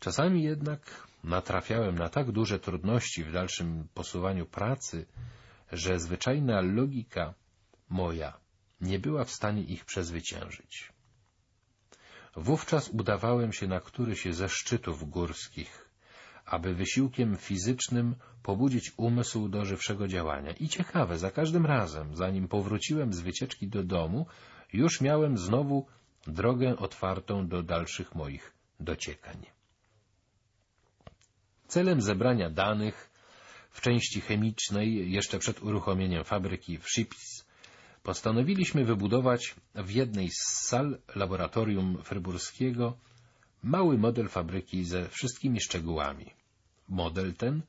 Czasami jednak natrafiałem na tak duże trudności w dalszym posuwaniu pracy, że zwyczajna logika moja nie była w stanie ich przezwyciężyć. Wówczas udawałem się na któryś ze szczytów górskich, aby wysiłkiem fizycznym pobudzić umysł do żywszego działania. I ciekawe, za każdym razem, zanim powróciłem z wycieczki do domu, już miałem znowu drogę otwartą do dalszych moich dociekań. Celem zebrania danych w części chemicznej, jeszcze przed uruchomieniem fabryki w Chips, postanowiliśmy wybudować w jednej z sal laboratorium fryburskiego mały model fabryki ze wszystkimi szczegółami. Model ten,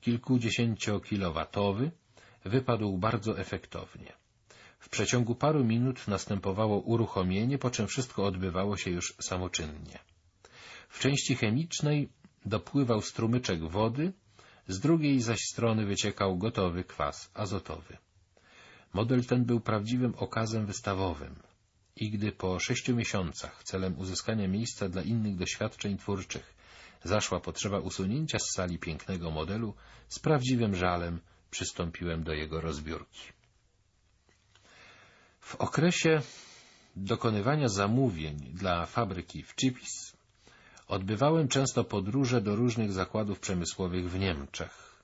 kilkudziesięciokilowatowy, wypadł bardzo efektownie. W przeciągu paru minut następowało uruchomienie, po czym wszystko odbywało się już samoczynnie. W części chemicznej dopływał strumyczek wody, z drugiej zaś strony wyciekał gotowy kwas azotowy. Model ten był prawdziwym okazem wystawowym i gdy po sześciu miesiącach celem uzyskania miejsca dla innych doświadczeń twórczych zaszła potrzeba usunięcia z sali pięknego modelu, z prawdziwym żalem przystąpiłem do jego rozbiórki. W okresie dokonywania zamówień dla fabryki w Chipis odbywałem często podróże do różnych zakładów przemysłowych w Niemczech.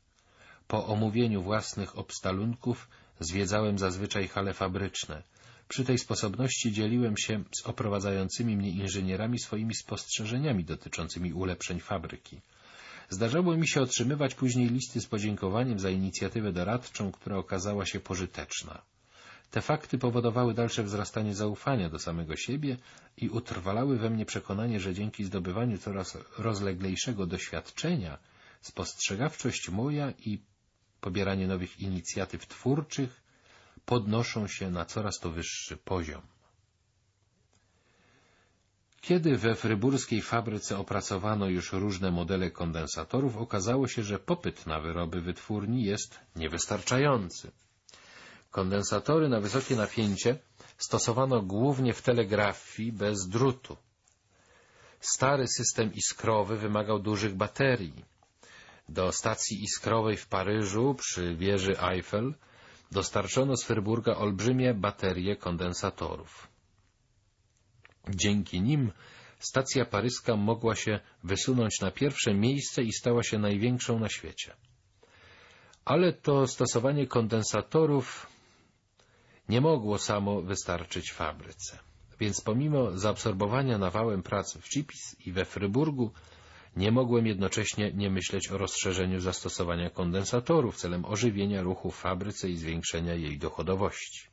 Po omówieniu własnych obstalunków zwiedzałem zazwyczaj hale fabryczne. Przy tej sposobności dzieliłem się z oprowadzającymi mnie inżynierami swoimi spostrzeżeniami dotyczącymi ulepszeń fabryki. Zdarzało mi się otrzymywać później listy z podziękowaniem za inicjatywę doradczą, która okazała się pożyteczna. Te fakty powodowały dalsze wzrastanie zaufania do samego siebie i utrwalały we mnie przekonanie, że dzięki zdobywaniu coraz rozleglejszego doświadczenia spostrzegawczość moja i pobieranie nowych inicjatyw twórczych podnoszą się na coraz to wyższy poziom. Kiedy we fryburskiej fabryce opracowano już różne modele kondensatorów, okazało się, że popyt na wyroby wytwórni jest niewystarczający. Kondensatory na wysokie napięcie stosowano głównie w telegrafii bez drutu. Stary system iskrowy wymagał dużych baterii. Do stacji iskrowej w Paryżu przy wieży Eiffel dostarczono z Fryburga olbrzymie baterie kondensatorów. Dzięki nim stacja paryska mogła się wysunąć na pierwsze miejsce i stała się największą na świecie. Ale to stosowanie kondensatorów nie mogło samo wystarczyć fabryce. Więc pomimo zaabsorbowania nawałem pracy w Chipis i we Fryburgu, nie mogłem jednocześnie nie myśleć o rozszerzeniu zastosowania kondensatorów celem ożywienia ruchu w fabryce i zwiększenia jej dochodowości.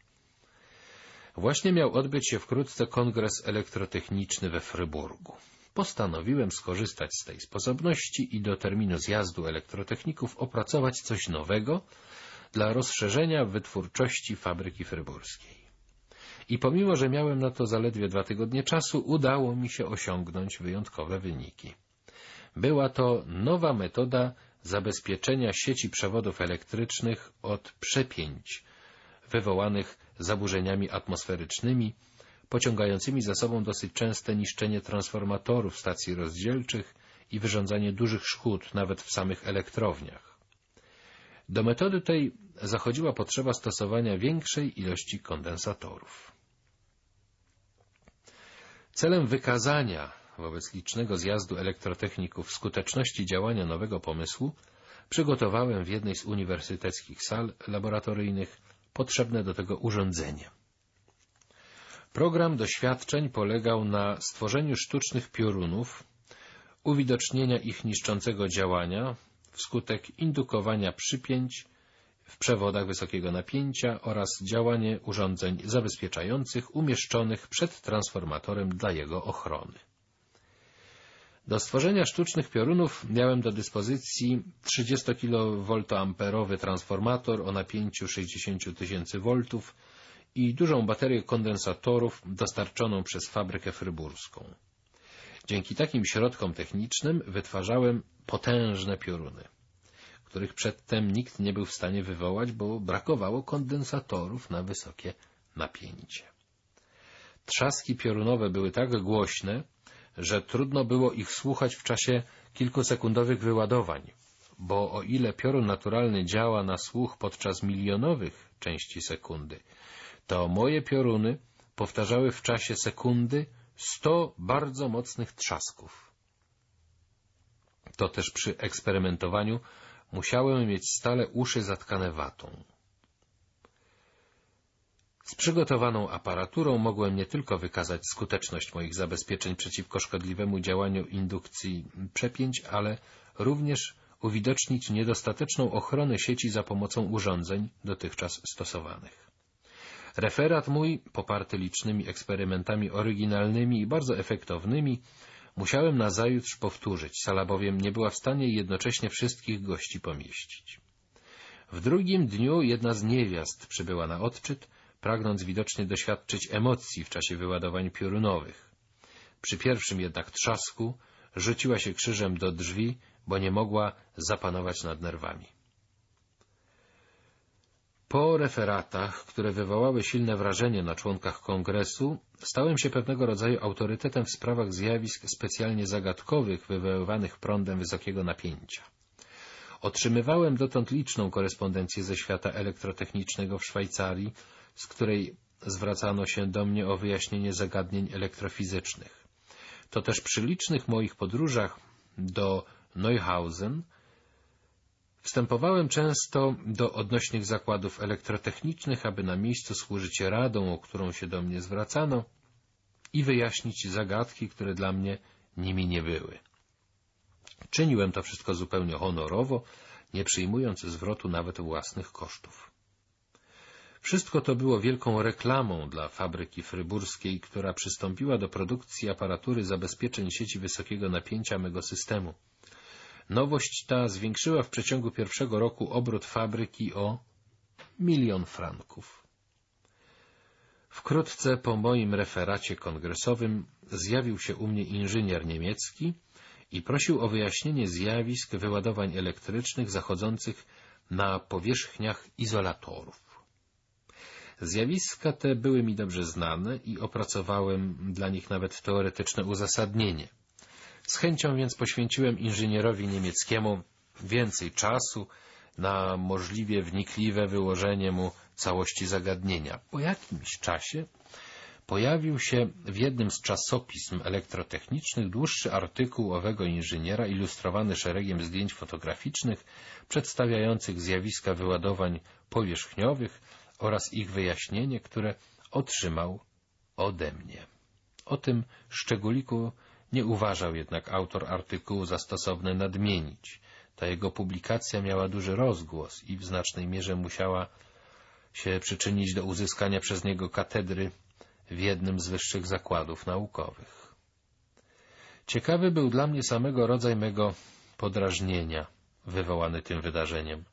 Właśnie miał odbyć się wkrótce kongres elektrotechniczny we Fryburgu. Postanowiłem skorzystać z tej sposobności i do terminu zjazdu elektrotechników opracować coś nowego, dla rozszerzenia wytwórczości fabryki fryburskiej. I pomimo, że miałem na to zaledwie dwa tygodnie czasu, udało mi się osiągnąć wyjątkowe wyniki. Była to nowa metoda zabezpieczenia sieci przewodów elektrycznych od przepięć wywołanych zaburzeniami atmosferycznymi, pociągającymi za sobą dosyć częste niszczenie transformatorów stacji rozdzielczych i wyrządzanie dużych szkód nawet w samych elektrowniach. Do metody tej zachodziła potrzeba stosowania większej ilości kondensatorów. Celem wykazania wobec licznego zjazdu elektrotechników skuteczności działania nowego pomysłu przygotowałem w jednej z uniwersyteckich sal laboratoryjnych potrzebne do tego urządzenie. Program doświadczeń polegał na stworzeniu sztucznych piorunów, uwidocznienia ich niszczącego działania wskutek indukowania przypięć w przewodach wysokiego napięcia oraz działanie urządzeń zabezpieczających umieszczonych przed transformatorem dla jego ochrony. Do stworzenia sztucznych piorunów miałem do dyspozycji 30 kVA transformator o napięciu 60 tysięcy V i dużą baterię kondensatorów dostarczoną przez fabrykę fryburską. Dzięki takim środkom technicznym wytwarzałem potężne pioruny, których przedtem nikt nie był w stanie wywołać, bo brakowało kondensatorów na wysokie napięcie. Trzaski piorunowe były tak głośne, że trudno było ich słuchać w czasie kilkusekundowych wyładowań, bo o ile piorun naturalny działa na słuch podczas milionowych części sekundy, to moje pioruny powtarzały w czasie sekundy sto bardzo mocnych trzasków. To też przy eksperymentowaniu musiałem mieć stale uszy zatkane watą. Z przygotowaną aparaturą mogłem nie tylko wykazać skuteczność moich zabezpieczeń przeciwko szkodliwemu działaniu indukcji przepięć, ale również uwidocznić niedostateczną ochronę sieci za pomocą urządzeń dotychczas stosowanych. Referat mój, poparty licznymi eksperymentami oryginalnymi i bardzo efektownymi, musiałem nazajutrz powtórzyć, sala bowiem nie była w stanie jednocześnie wszystkich gości pomieścić. W drugim dniu jedna z niewiast przybyła na odczyt, pragnąc widocznie doświadczyć emocji w czasie wyładowań piorunowych. Przy pierwszym jednak trzasku rzuciła się krzyżem do drzwi, bo nie mogła zapanować nad nerwami. Po referatach, które wywołały silne wrażenie na członkach kongresu, stałem się pewnego rodzaju autorytetem w sprawach zjawisk specjalnie zagadkowych wywoływanych prądem wysokiego napięcia. Otrzymywałem dotąd liczną korespondencję ze świata elektrotechnicznego w Szwajcarii, z której zwracano się do mnie o wyjaśnienie zagadnień elektrofizycznych. To też przy licznych moich podróżach do Neuhausen wstępowałem często do odnośnych zakładów elektrotechnicznych, aby na miejscu służyć radą, o którą się do mnie zwracano i wyjaśnić zagadki, które dla mnie nimi nie były. Czyniłem to wszystko zupełnie honorowo, nie przyjmując zwrotu nawet własnych kosztów. Wszystko to było wielką reklamą dla fabryki fryburskiej, która przystąpiła do produkcji aparatury zabezpieczeń sieci wysokiego napięcia mego systemu. Nowość ta zwiększyła w przeciągu pierwszego roku obrót fabryki o milion franków. Wkrótce po moim referacie kongresowym zjawił się u mnie inżynier niemiecki i prosił o wyjaśnienie zjawisk wyładowań elektrycznych zachodzących na powierzchniach izolatorów. Zjawiska te były mi dobrze znane i opracowałem dla nich nawet teoretyczne uzasadnienie. Z chęcią więc poświęciłem inżynierowi niemieckiemu więcej czasu na możliwie wnikliwe wyłożenie mu całości zagadnienia. Po jakimś czasie pojawił się w jednym z czasopism elektrotechnicznych dłuższy artykuł owego inżyniera ilustrowany szeregiem zdjęć fotograficznych przedstawiających zjawiska wyładowań powierzchniowych oraz ich wyjaśnienie, które otrzymał ode mnie. O tym szczególiku nie uważał jednak autor artykułu za stosowne nadmienić. Ta jego publikacja miała duży rozgłos i w znacznej mierze musiała się przyczynić do uzyskania przez niego katedry w jednym z wyższych zakładów naukowych. Ciekawy był dla mnie samego rodzaj mego podrażnienia wywołany tym wydarzeniem.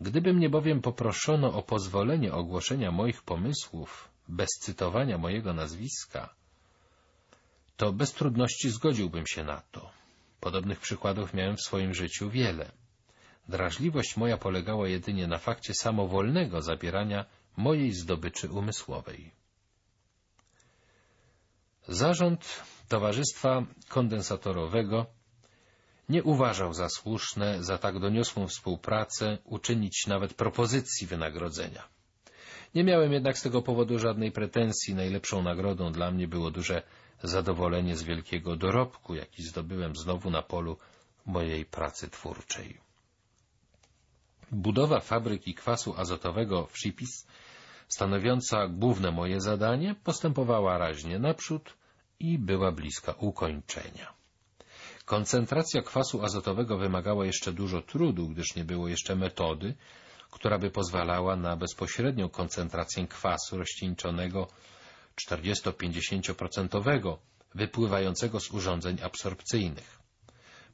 Gdyby mnie bowiem poproszono o pozwolenie ogłoszenia moich pomysłów bez cytowania mojego nazwiska, to bez trudności zgodziłbym się na to. Podobnych przykładów miałem w swoim życiu wiele. Drażliwość moja polegała jedynie na fakcie samowolnego zabierania mojej zdobyczy umysłowej. Zarząd Towarzystwa Kondensatorowego nie uważał za słuszne za tak doniosłą współpracę uczynić nawet propozycji wynagrodzenia. Nie miałem jednak z tego powodu żadnej pretensji. Najlepszą nagrodą dla mnie było duże zadowolenie z wielkiego dorobku, jaki zdobyłem znowu na polu mojej pracy twórczej. Budowa fabryki kwasu azotowego w Shipis, stanowiąca główne moje zadanie, postępowała raźnie naprzód i była bliska ukończenia. Koncentracja kwasu azotowego wymagała jeszcze dużo trudu, gdyż nie było jeszcze metody, która by pozwalała na bezpośrednią koncentrację kwasu rozcieńczonego 40-50% wypływającego z urządzeń absorpcyjnych.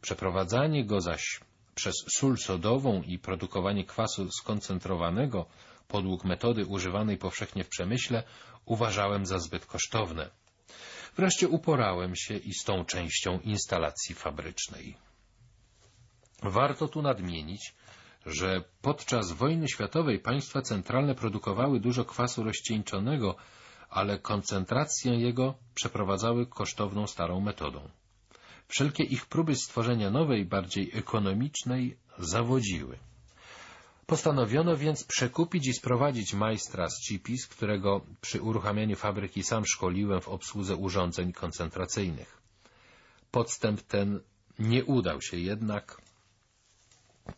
Przeprowadzanie go zaś przez sól sodową i produkowanie kwasu skoncentrowanego podług metody używanej powszechnie w przemyśle uważałem za zbyt kosztowne. Wreszcie uporałem się i z tą częścią instalacji fabrycznej. Warto tu nadmienić, że podczas wojny światowej państwa centralne produkowały dużo kwasu rozcieńczonego, ale koncentrację jego przeprowadzały kosztowną starą metodą. Wszelkie ich próby stworzenia nowej, bardziej ekonomicznej zawodziły. Postanowiono więc przekupić i sprowadzić majstra z Cipis, którego przy uruchamianiu fabryki sam szkoliłem w obsłudze urządzeń koncentracyjnych. Podstęp ten nie udał się jednak.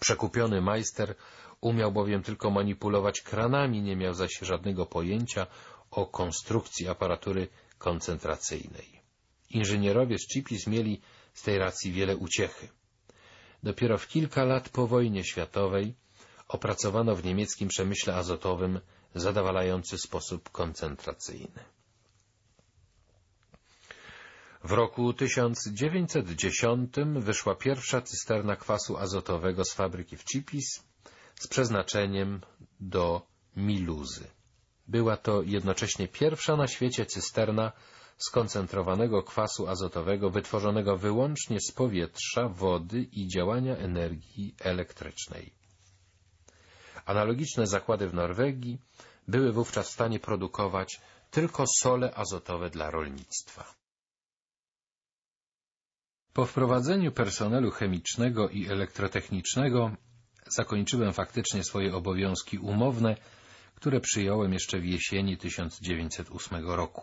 Przekupiony majster umiał bowiem tylko manipulować kranami, nie miał zaś żadnego pojęcia o konstrukcji aparatury koncentracyjnej. Inżynierowie z Cipis mieli z tej racji wiele uciechy. Dopiero w kilka lat po wojnie światowej opracowano w niemieckim przemyśle azotowym zadowalający sposób koncentracyjny. W roku 1910 wyszła pierwsza cysterna kwasu azotowego z fabryki w Cipis z przeznaczeniem do miluzy. Była to jednocześnie pierwsza na świecie cysterna skoncentrowanego kwasu azotowego wytworzonego wyłącznie z powietrza, wody i działania energii elektrycznej. Analogiczne zakłady w Norwegii były wówczas w stanie produkować tylko sole azotowe dla rolnictwa. Po wprowadzeniu personelu chemicznego i elektrotechnicznego zakończyłem faktycznie swoje obowiązki umowne, które przyjąłem jeszcze w jesieni 1908 roku.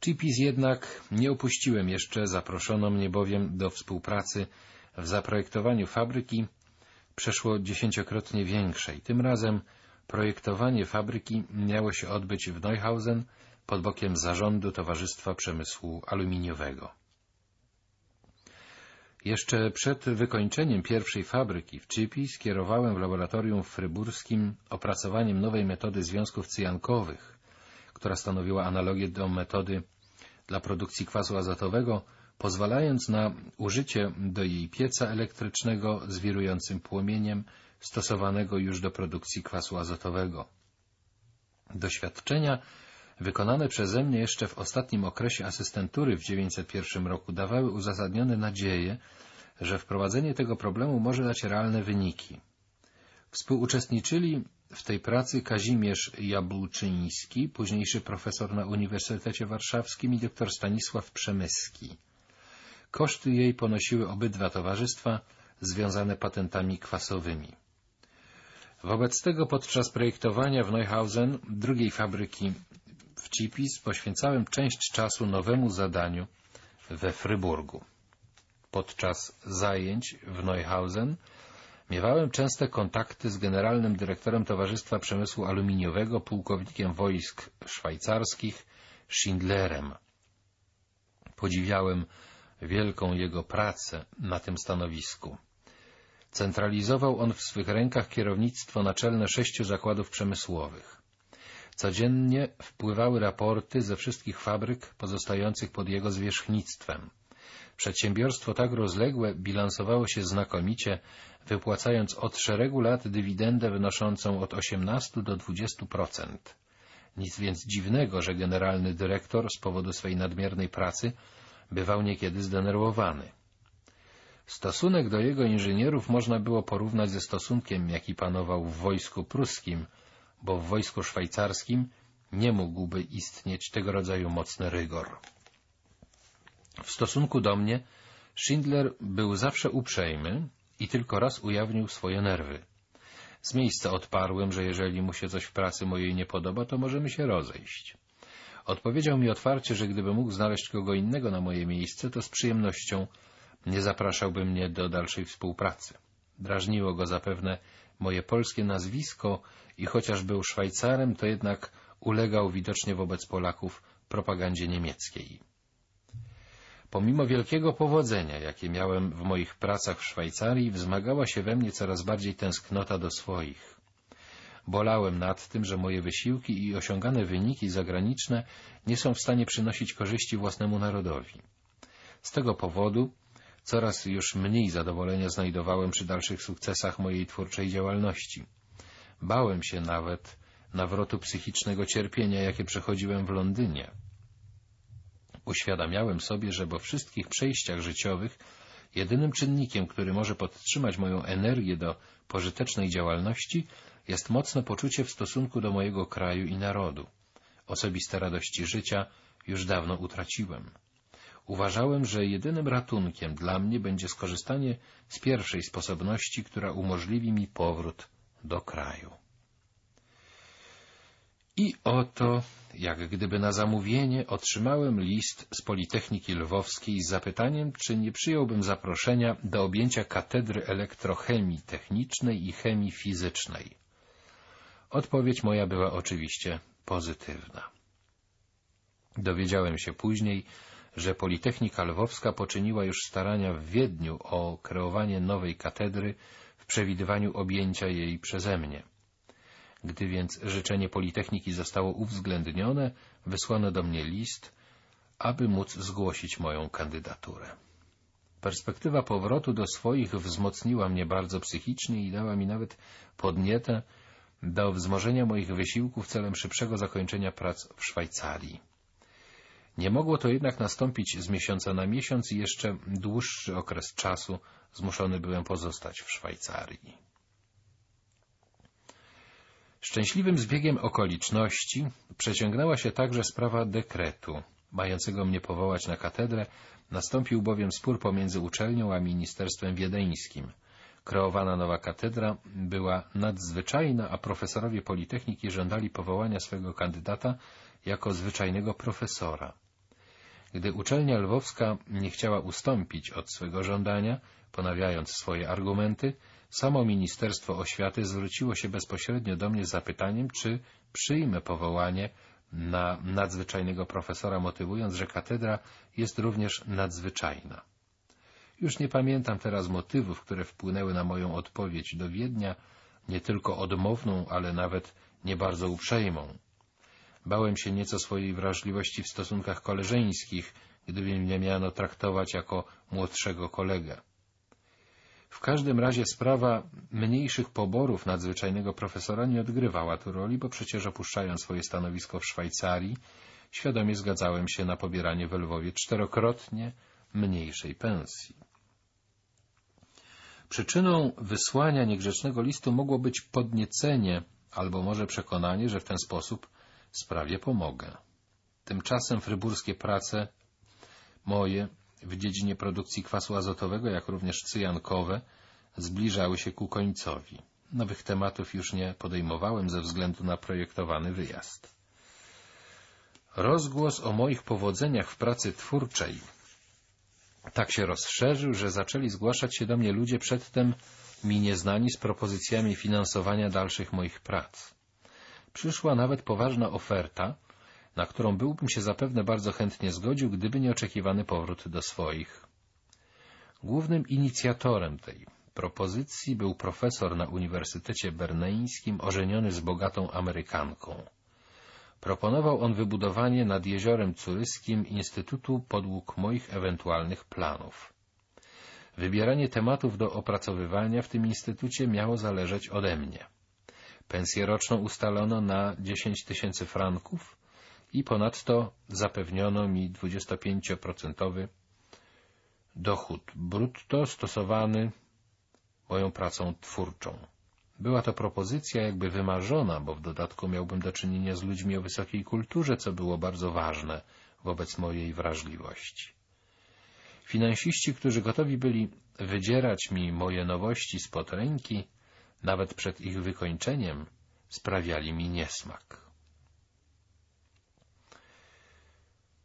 Chipis jednak nie opuściłem jeszcze, zaproszono mnie bowiem do współpracy w zaprojektowaniu fabryki przeszło dziesięciokrotnie większej. Tym razem projektowanie fabryki miało się odbyć w Neuhausen pod bokiem zarządu Towarzystwa Przemysłu Aluminiowego. Jeszcze przed wykończeniem pierwszej fabryki w Chipi skierowałem w laboratorium fryburskim opracowaniem nowej metody związków cyjankowych, która stanowiła analogię do metody dla produkcji kwasu azotowego, pozwalając na użycie do jej pieca elektrycznego z wirującym płomieniem stosowanego już do produkcji kwasu azotowego. Doświadczenia wykonane przeze mnie jeszcze w ostatnim okresie asystentury w 1901 roku dawały uzasadnione nadzieje, że wprowadzenie tego problemu może dać realne wyniki. Współuczestniczyli w tej pracy Kazimierz Jabłczyński, późniejszy profesor na Uniwersytecie Warszawskim i dr Stanisław Przemyski. Koszty jej ponosiły obydwa towarzystwa związane patentami kwasowymi. Wobec tego podczas projektowania w Neuhausen drugiej fabryki w Cipis poświęcałem część czasu nowemu zadaniu we Fryburgu. Podczas zajęć w Neuhausen miewałem częste kontakty z generalnym dyrektorem Towarzystwa Przemysłu Aluminiowego, pułkownikiem wojsk szwajcarskich Schindlerem. Podziwiałem wielką jego pracę na tym stanowisku. Centralizował on w swych rękach kierownictwo naczelne sześciu zakładów przemysłowych. Codziennie wpływały raporty ze wszystkich fabryk pozostających pod jego zwierzchnictwem. Przedsiębiorstwo tak rozległe bilansowało się znakomicie, wypłacając od szeregu lat dywidendę wynoszącą od 18 do 20%. Nic więc dziwnego, że generalny dyrektor z powodu swej nadmiernej pracy bywał niekiedy zdenerwowany. Stosunek do jego inżynierów można było porównać ze stosunkiem, jaki panował w wojsku pruskim, bo w wojsku szwajcarskim nie mógłby istnieć tego rodzaju mocny rygor. W stosunku do mnie Schindler był zawsze uprzejmy i tylko raz ujawnił swoje nerwy. Z miejsca odparłem, że jeżeli mu się coś w pracy mojej nie podoba, to możemy się rozejść. Odpowiedział mi otwarcie, że gdyby mógł znaleźć kogo innego na moje miejsce, to z przyjemnością nie zapraszałby mnie do dalszej współpracy. Drażniło go zapewne moje polskie nazwisko i chociaż był Szwajcarem, to jednak ulegał widocznie wobec Polaków propagandzie niemieckiej. Pomimo wielkiego powodzenia, jakie miałem w moich pracach w Szwajcarii, wzmagała się we mnie coraz bardziej tęsknota do swoich. Bolałem nad tym, że moje wysiłki i osiągane wyniki zagraniczne nie są w stanie przynosić korzyści własnemu narodowi. Z tego powodu coraz już mniej zadowolenia znajdowałem przy dalszych sukcesach mojej twórczej działalności. Bałem się nawet nawrotu psychicznego cierpienia, jakie przechodziłem w Londynie. Uświadamiałem sobie, że po wszystkich przejściach życiowych jedynym czynnikiem, który może podtrzymać moją energię do pożytecznej działalności, jest mocne poczucie w stosunku do mojego kraju i narodu. Osobiste radości życia już dawno utraciłem. Uważałem, że jedynym ratunkiem dla mnie będzie skorzystanie z pierwszej sposobności, która umożliwi mi powrót do kraju. I oto, jak gdyby na zamówienie, otrzymałem list z Politechniki Lwowskiej z zapytaniem, czy nie przyjąłbym zaproszenia do objęcia katedry elektrochemii technicznej i chemii fizycznej. Odpowiedź moja była oczywiście pozytywna. Dowiedziałem się później, że Politechnika Lwowska poczyniła już starania w Wiedniu o kreowanie nowej katedry w przewidywaniu objęcia jej przeze mnie. Gdy więc życzenie Politechniki zostało uwzględnione, wysłano do mnie list, aby móc zgłosić moją kandydaturę. Perspektywa powrotu do swoich wzmocniła mnie bardzo psychicznie i dała mi nawet podnietę do wzmożenia moich wysiłków celem szybszego zakończenia prac w Szwajcarii. Nie mogło to jednak nastąpić z miesiąca na miesiąc i jeszcze dłuższy okres czasu zmuszony byłem pozostać w Szwajcarii. Szczęśliwym zbiegiem okoliczności przeciągnęła się także sprawa dekretu, mającego mnie powołać na katedrę, nastąpił bowiem spór pomiędzy uczelnią a ministerstwem wiedeńskim. Kreowana nowa katedra była nadzwyczajna, a profesorowie Politechniki żądali powołania swego kandydata jako zwyczajnego profesora. Gdy uczelnia lwowska nie chciała ustąpić od swego żądania, ponawiając swoje argumenty, samo Ministerstwo Oświaty zwróciło się bezpośrednio do mnie z zapytaniem, czy przyjmę powołanie na nadzwyczajnego profesora, motywując, że katedra jest również nadzwyczajna. Już nie pamiętam teraz motywów, które wpłynęły na moją odpowiedź do Wiednia, nie tylko odmowną, ale nawet nie bardzo uprzejmą. Bałem się nieco swojej wrażliwości w stosunkach koleżeńskich, gdyby mnie miano traktować jako młodszego kolegę. W każdym razie sprawa mniejszych poborów nadzwyczajnego profesora nie odgrywała tu roli, bo przecież opuszczając swoje stanowisko w Szwajcarii, świadomie zgadzałem się na pobieranie w Lwowie czterokrotnie mniejszej pensji. Przyczyną wysłania niegrzecznego listu mogło być podniecenie albo może przekonanie, że w ten sposób sprawie pomogę. Tymczasem fryburskie prace moje w dziedzinie produkcji kwasu azotowego, jak również cyjankowe, zbliżały się ku końcowi. Nowych tematów już nie podejmowałem ze względu na projektowany wyjazd. Rozgłos o moich powodzeniach w pracy twórczej tak się rozszerzył, że zaczęli zgłaszać się do mnie ludzie przedtem mi nieznani z propozycjami finansowania dalszych moich prac. Przyszła nawet poważna oferta, na którą byłbym się zapewne bardzo chętnie zgodził, gdyby nieoczekiwany powrót do swoich. Głównym inicjatorem tej propozycji był profesor na Uniwersytecie Berneńskim ożeniony z bogatą Amerykanką. Proponował on wybudowanie nad jeziorem Curyskim Instytutu podług moich ewentualnych planów. Wybieranie tematów do opracowywania w tym instytucie miało zależeć ode mnie. Pensję roczną ustalono na 10 tysięcy franków i ponadto zapewniono mi 25% dochód brutto stosowany moją pracą twórczą. Była to propozycja jakby wymarzona, bo w dodatku miałbym do czynienia z ludźmi o wysokiej kulturze, co było bardzo ważne wobec mojej wrażliwości. Finansiści, którzy gotowi byli wydzierać mi moje nowości spod ręki, nawet przed ich wykończeniem, sprawiali mi niesmak.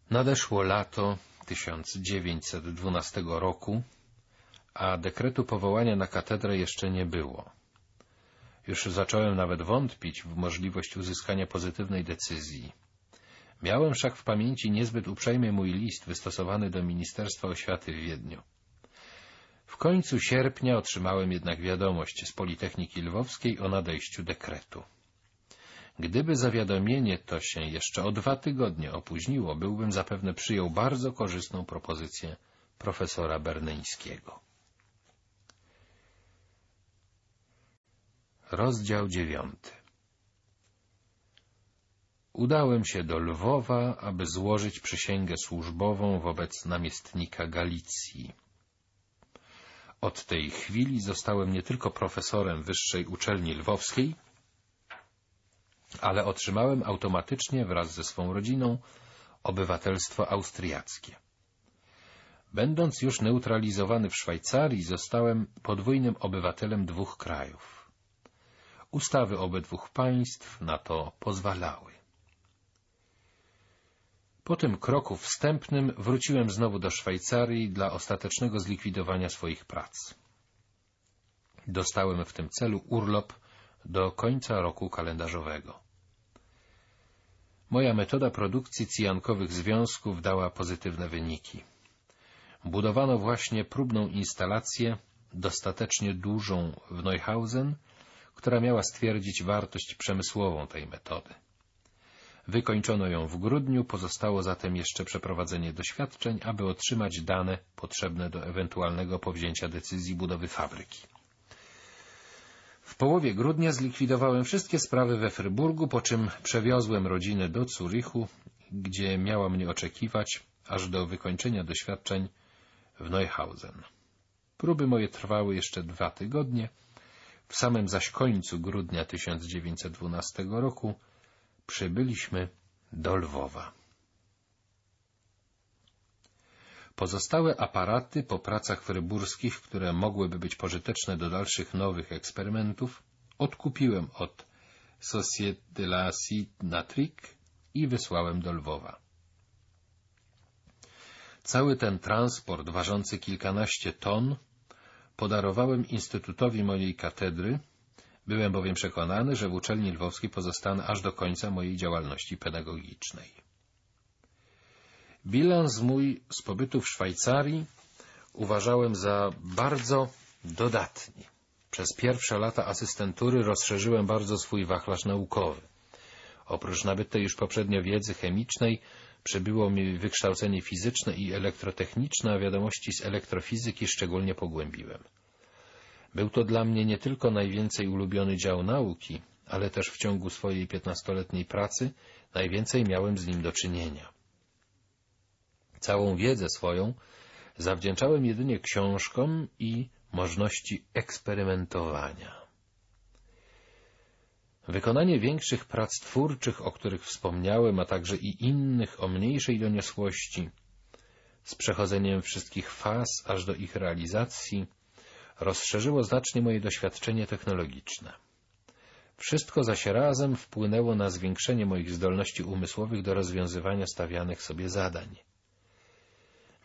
Nadeszło lato 1912 roku, a dekretu powołania na katedrę jeszcze nie było. Już zacząłem nawet wątpić w możliwość uzyskania pozytywnej decyzji. Miałem wszak w pamięci niezbyt uprzejmy mój list wystosowany do Ministerstwa Oświaty w Wiedniu. W końcu sierpnia otrzymałem jednak wiadomość z Politechniki Lwowskiej o nadejściu dekretu. Gdyby zawiadomienie to się jeszcze o dwa tygodnie opóźniło, byłbym zapewne przyjął bardzo korzystną propozycję profesora Berneńskiego. Rozdział dziewiąty Udałem się do Lwowa, aby złożyć przysięgę służbową wobec namiestnika Galicji. Od tej chwili zostałem nie tylko profesorem Wyższej Uczelni Lwowskiej, ale otrzymałem automatycznie wraz ze swą rodziną obywatelstwo austriackie. Będąc już neutralizowany w Szwajcarii, zostałem podwójnym obywatelem dwóch krajów. Ustawy obydwóch państw na to pozwalały. Po tym kroku wstępnym wróciłem znowu do Szwajcarii dla ostatecznego zlikwidowania swoich prac. Dostałem w tym celu urlop do końca roku kalendarzowego. Moja metoda produkcji cyjankowych związków dała pozytywne wyniki. Budowano właśnie próbną instalację, dostatecznie dużą w Neuhausen, która miała stwierdzić wartość przemysłową tej metody. Wykończono ją w grudniu, pozostało zatem jeszcze przeprowadzenie doświadczeń, aby otrzymać dane potrzebne do ewentualnego powzięcia decyzji budowy fabryki. W połowie grudnia zlikwidowałem wszystkie sprawy we Fryburgu, po czym przewiozłem rodzinę do Zurichu, gdzie miała mnie oczekiwać aż do wykończenia doświadczeń w Neuhausen. Próby moje trwały jeszcze dwa tygodnie. W samym zaś końcu grudnia 1912 roku przybyliśmy do Lwowa. Pozostałe aparaty po pracach fryburskich, które mogłyby być pożyteczne do dalszych nowych eksperymentów, odkupiłem od Société de la Cite Natrique i wysłałem do Lwowa. Cały ten transport, ważący kilkanaście ton, podarowałem Instytutowi mojej katedry, byłem bowiem przekonany, że w uczelni lwowskiej pozostanę aż do końca mojej działalności pedagogicznej. Bilans mój z pobytu w Szwajcarii uważałem za bardzo dodatni. Przez pierwsze lata asystentury rozszerzyłem bardzo swój wachlarz naukowy. Oprócz nabytej już poprzednio wiedzy chemicznej przybyło mi wykształcenie fizyczne i elektrotechniczne, a wiadomości z elektrofizyki szczególnie pogłębiłem. Był to dla mnie nie tylko najwięcej ulubiony dział nauki, ale też w ciągu swojej piętnastoletniej pracy najwięcej miałem z nim do czynienia. Całą wiedzę swoją zawdzięczałem jedynie książkom i możliwości eksperymentowania. Wykonanie większych prac twórczych, o których wspomniałem, a także i innych o mniejszej doniosłości, z przechodzeniem wszystkich faz aż do ich realizacji, rozszerzyło znacznie moje doświadczenie technologiczne. Wszystko zaś razem wpłynęło na zwiększenie moich zdolności umysłowych do rozwiązywania stawianych sobie zadań.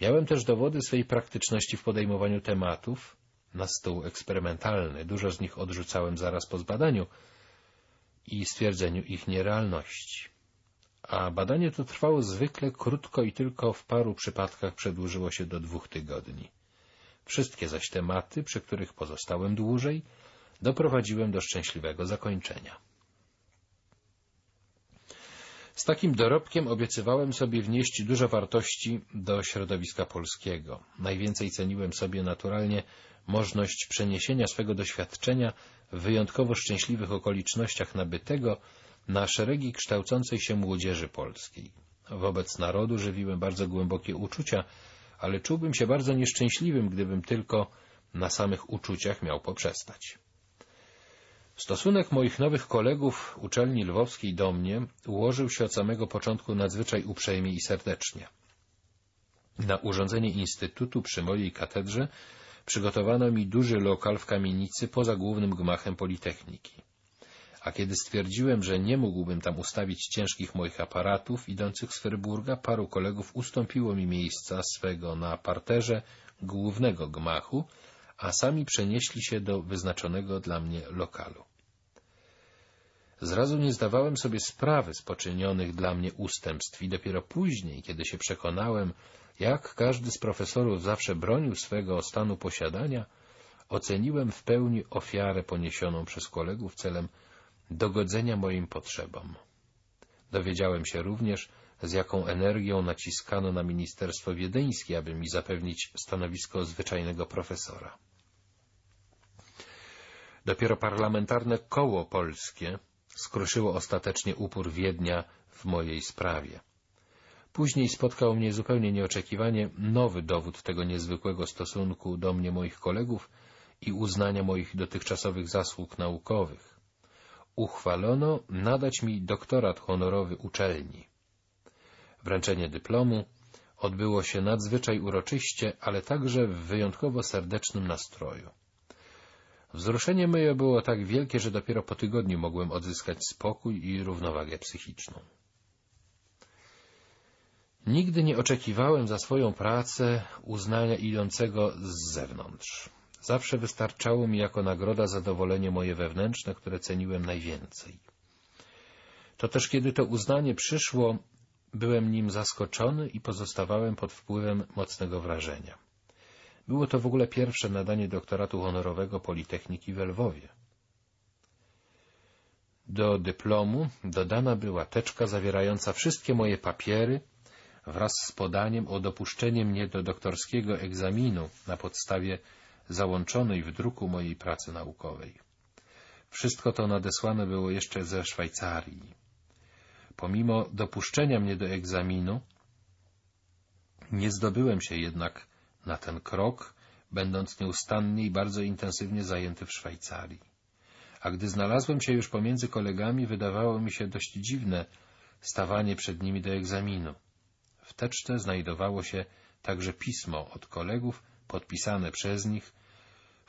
Miałem też dowody swej praktyczności w podejmowaniu tematów na stół eksperymentalny. Dużo z nich odrzucałem zaraz po zbadaniu i stwierdzeniu ich nierealności. A badanie to trwało zwykle krótko i tylko w paru przypadkach przedłużyło się do dwóch tygodni. Wszystkie zaś tematy, przy których pozostałem dłużej, doprowadziłem do szczęśliwego zakończenia. Z takim dorobkiem obiecywałem sobie wnieść dużo wartości do środowiska polskiego. Najwięcej ceniłem sobie naturalnie możliwość przeniesienia swego doświadczenia w wyjątkowo szczęśliwych okolicznościach nabytego na szeregi kształcącej się młodzieży polskiej. Wobec narodu żywiłem bardzo głębokie uczucia, ale czułbym się bardzo nieszczęśliwym, gdybym tylko na samych uczuciach miał poprzestać. Stosunek moich nowych kolegów uczelni lwowskiej do mnie ułożył się od samego początku nadzwyczaj uprzejmie i serdecznie. Na urządzenie Instytutu przy mojej katedrze przygotowano mi duży lokal w kamienicy poza głównym gmachem Politechniki. A kiedy stwierdziłem, że nie mógłbym tam ustawić ciężkich moich aparatów idących z Fryburga, paru kolegów ustąpiło mi miejsca swego na parterze głównego gmachu, a sami przenieśli się do wyznaczonego dla mnie lokalu. Zrazu nie zdawałem sobie sprawy z poczynionych dla mnie ustępstw i dopiero później, kiedy się przekonałem, jak każdy z profesorów zawsze bronił swego stanu posiadania, oceniłem w pełni ofiarę poniesioną przez kolegów celem dogodzenia moim potrzebom. Dowiedziałem się również, z jaką energią naciskano na Ministerstwo Wiedeńskie, aby mi zapewnić stanowisko zwyczajnego profesora. Dopiero parlamentarne koło polskie skruszyło ostatecznie upór Wiednia w mojej sprawie. Później spotkał mnie zupełnie nieoczekiwanie nowy dowód tego niezwykłego stosunku do mnie moich kolegów i uznania moich dotychczasowych zasług naukowych. Uchwalono nadać mi doktorat honorowy uczelni. Wręczenie dyplomu odbyło się nadzwyczaj uroczyście, ale także w wyjątkowo serdecznym nastroju. Wzruszenie moje było tak wielkie, że dopiero po tygodniu mogłem odzyskać spokój i równowagę psychiczną. Nigdy nie oczekiwałem za swoją pracę uznania idącego z zewnątrz. Zawsze wystarczało mi jako nagroda zadowolenie moje wewnętrzne, które ceniłem najwięcej. To też kiedy to uznanie przyszło, byłem nim zaskoczony i pozostawałem pod wpływem mocnego wrażenia. Było to w ogóle pierwsze nadanie doktoratu honorowego Politechniki w Lwowie. Do dyplomu dodana była teczka zawierająca wszystkie moje papiery wraz z podaniem o dopuszczenie mnie do doktorskiego egzaminu na podstawie załączonej w druku mojej pracy naukowej. Wszystko to nadesłane było jeszcze ze Szwajcarii. Pomimo dopuszczenia mnie do egzaminu, nie zdobyłem się jednak na ten krok, będąc nieustannie i bardzo intensywnie zajęty w Szwajcarii. A gdy znalazłem się już pomiędzy kolegami, wydawało mi się dość dziwne stawanie przed nimi do egzaminu. W teczce znajdowało się także pismo od kolegów, podpisane przez nich,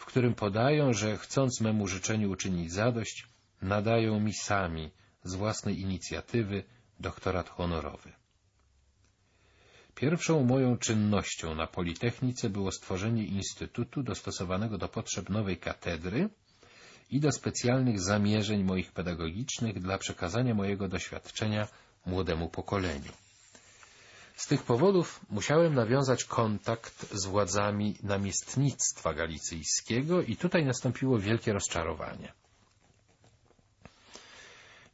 w którym podają, że chcąc memu życzeniu uczynić zadość, nadają mi sami, z własnej inicjatywy, doktorat honorowy. Pierwszą moją czynnością na Politechnice było stworzenie instytutu dostosowanego do potrzeb nowej katedry i do specjalnych zamierzeń moich pedagogicznych dla przekazania mojego doświadczenia młodemu pokoleniu. Z tych powodów musiałem nawiązać kontakt z władzami namiestnictwa galicyjskiego i tutaj nastąpiło wielkie rozczarowanie.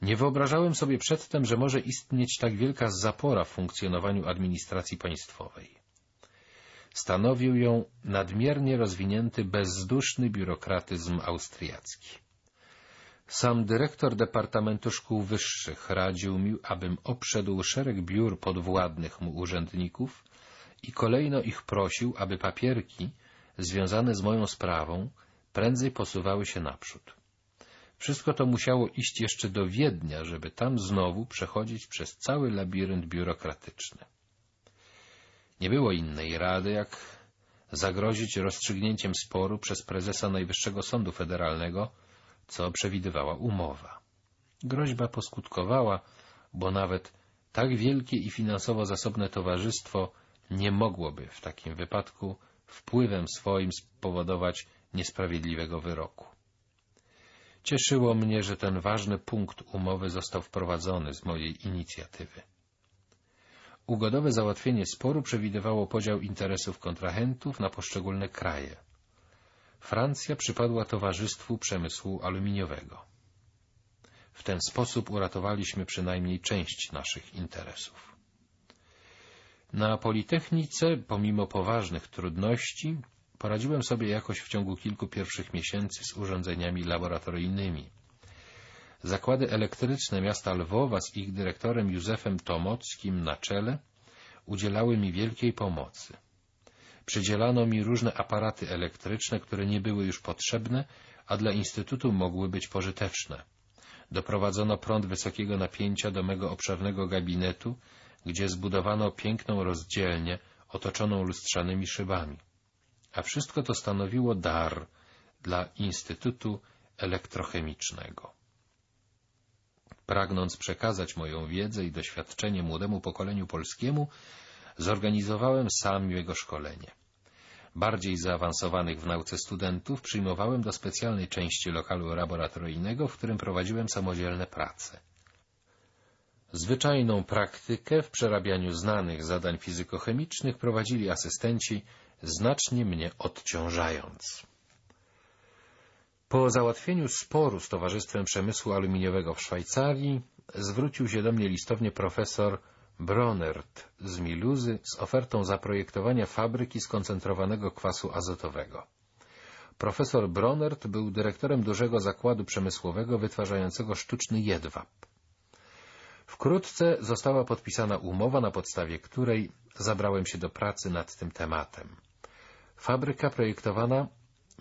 Nie wyobrażałem sobie przedtem, że może istnieć tak wielka zapora w funkcjonowaniu administracji państwowej. Stanowił ją nadmiernie rozwinięty, bezduszny biurokratyzm austriacki. Sam dyrektor Departamentu Szkół Wyższych radził mi, abym obszedł szereg biur podwładnych mu urzędników i kolejno ich prosił, aby papierki związane z moją sprawą prędzej posuwały się naprzód. Wszystko to musiało iść jeszcze do Wiednia, żeby tam znowu przechodzić przez cały labirynt biurokratyczny. Nie było innej rady, jak zagrozić rozstrzygnięciem sporu przez prezesa Najwyższego Sądu Federalnego, co przewidywała umowa. Groźba poskutkowała, bo nawet tak wielkie i finansowo zasobne towarzystwo nie mogłoby w takim wypadku wpływem swoim spowodować niesprawiedliwego wyroku. Cieszyło mnie, że ten ważny punkt umowy został wprowadzony z mojej inicjatywy. Ugodowe załatwienie sporu przewidywało podział interesów kontrahentów na poszczególne kraje. Francja przypadła Towarzystwu Przemysłu Aluminiowego. W ten sposób uratowaliśmy przynajmniej część naszych interesów. Na Politechnice, pomimo poważnych trudności, Poradziłem sobie jakoś w ciągu kilku pierwszych miesięcy z urządzeniami laboratoryjnymi. Zakłady elektryczne miasta Lwowa z ich dyrektorem Józefem Tomockim na czele udzielały mi wielkiej pomocy. Przydzielano mi różne aparaty elektryczne, które nie były już potrzebne, a dla Instytutu mogły być pożyteczne. Doprowadzono prąd wysokiego napięcia do mego obszernego gabinetu, gdzie zbudowano piękną rozdzielnię otoczoną lustrzanymi szybami a wszystko to stanowiło dar dla Instytutu Elektrochemicznego. Pragnąc przekazać moją wiedzę i doświadczenie młodemu pokoleniu polskiemu, zorganizowałem sam jego szkolenie. Bardziej zaawansowanych w nauce studentów przyjmowałem do specjalnej części lokalu laboratoryjnego, w którym prowadziłem samodzielne prace. Zwyczajną praktykę w przerabianiu znanych zadań fizykochemicznych prowadzili asystenci znacznie mnie odciążając. Po załatwieniu sporu z Towarzystwem Przemysłu Aluminiowego w Szwajcarii zwrócił się do mnie listownie profesor Bronert z Miluzy z ofertą zaprojektowania fabryki skoncentrowanego kwasu azotowego. Profesor Bronert był dyrektorem dużego zakładu przemysłowego wytwarzającego sztuczny jedwab. Wkrótce została podpisana umowa, na podstawie której zabrałem się do pracy nad tym tematem. Fabryka projektowana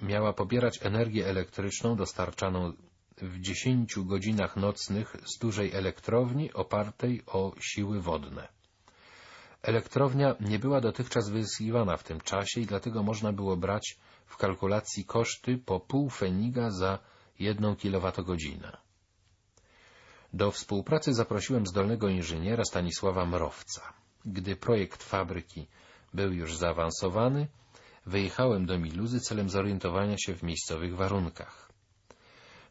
miała pobierać energię elektryczną dostarczaną w dziesięciu godzinach nocnych z dużej elektrowni opartej o siły wodne. Elektrownia nie była dotychczas wyzyskiwana w tym czasie i dlatego można było brać w kalkulacji koszty po pół feniga za jedną kilowatogodzinę. Do współpracy zaprosiłem zdolnego inżyniera Stanisława Mrowca. Gdy projekt fabryki był już zaawansowany, wyjechałem do Miluzy celem zorientowania się w miejscowych warunkach.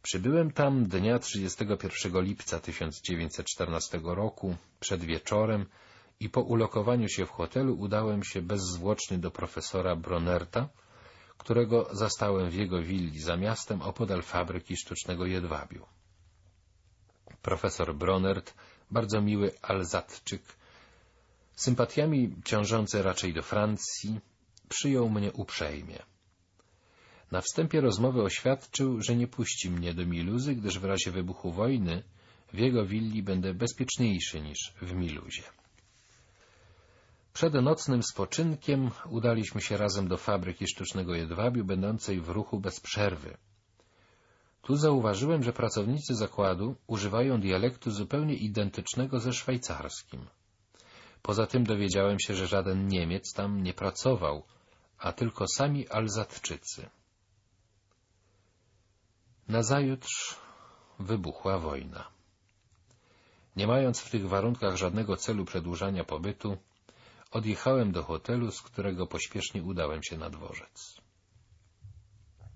Przybyłem tam dnia 31 lipca 1914 roku, przed wieczorem i po ulokowaniu się w hotelu udałem się bezzwłocznie do profesora Bronerta, którego zastałem w jego willi za miastem opodal fabryki sztucznego jedwabiu. Profesor Bronert, bardzo miły Alzatczyk, sympatiami ciążący raczej do Francji, przyjął mnie uprzejmie. Na wstępie rozmowy oświadczył, że nie puści mnie do Miluzy, gdyż w razie wybuchu wojny w jego willi będę bezpieczniejszy niż w Miluzie. Przed nocnym spoczynkiem udaliśmy się razem do fabryki sztucznego jedwabiu, będącej w ruchu bez przerwy. Tu zauważyłem, że pracownicy zakładu używają dialektu zupełnie identycznego ze szwajcarskim. Poza tym dowiedziałem się, że żaden Niemiec tam nie pracował, a tylko sami Alzatczycy. Nazajutrz wybuchła wojna. Nie mając w tych warunkach żadnego celu przedłużania pobytu, odjechałem do hotelu, z którego pośpiesznie udałem się na dworzec.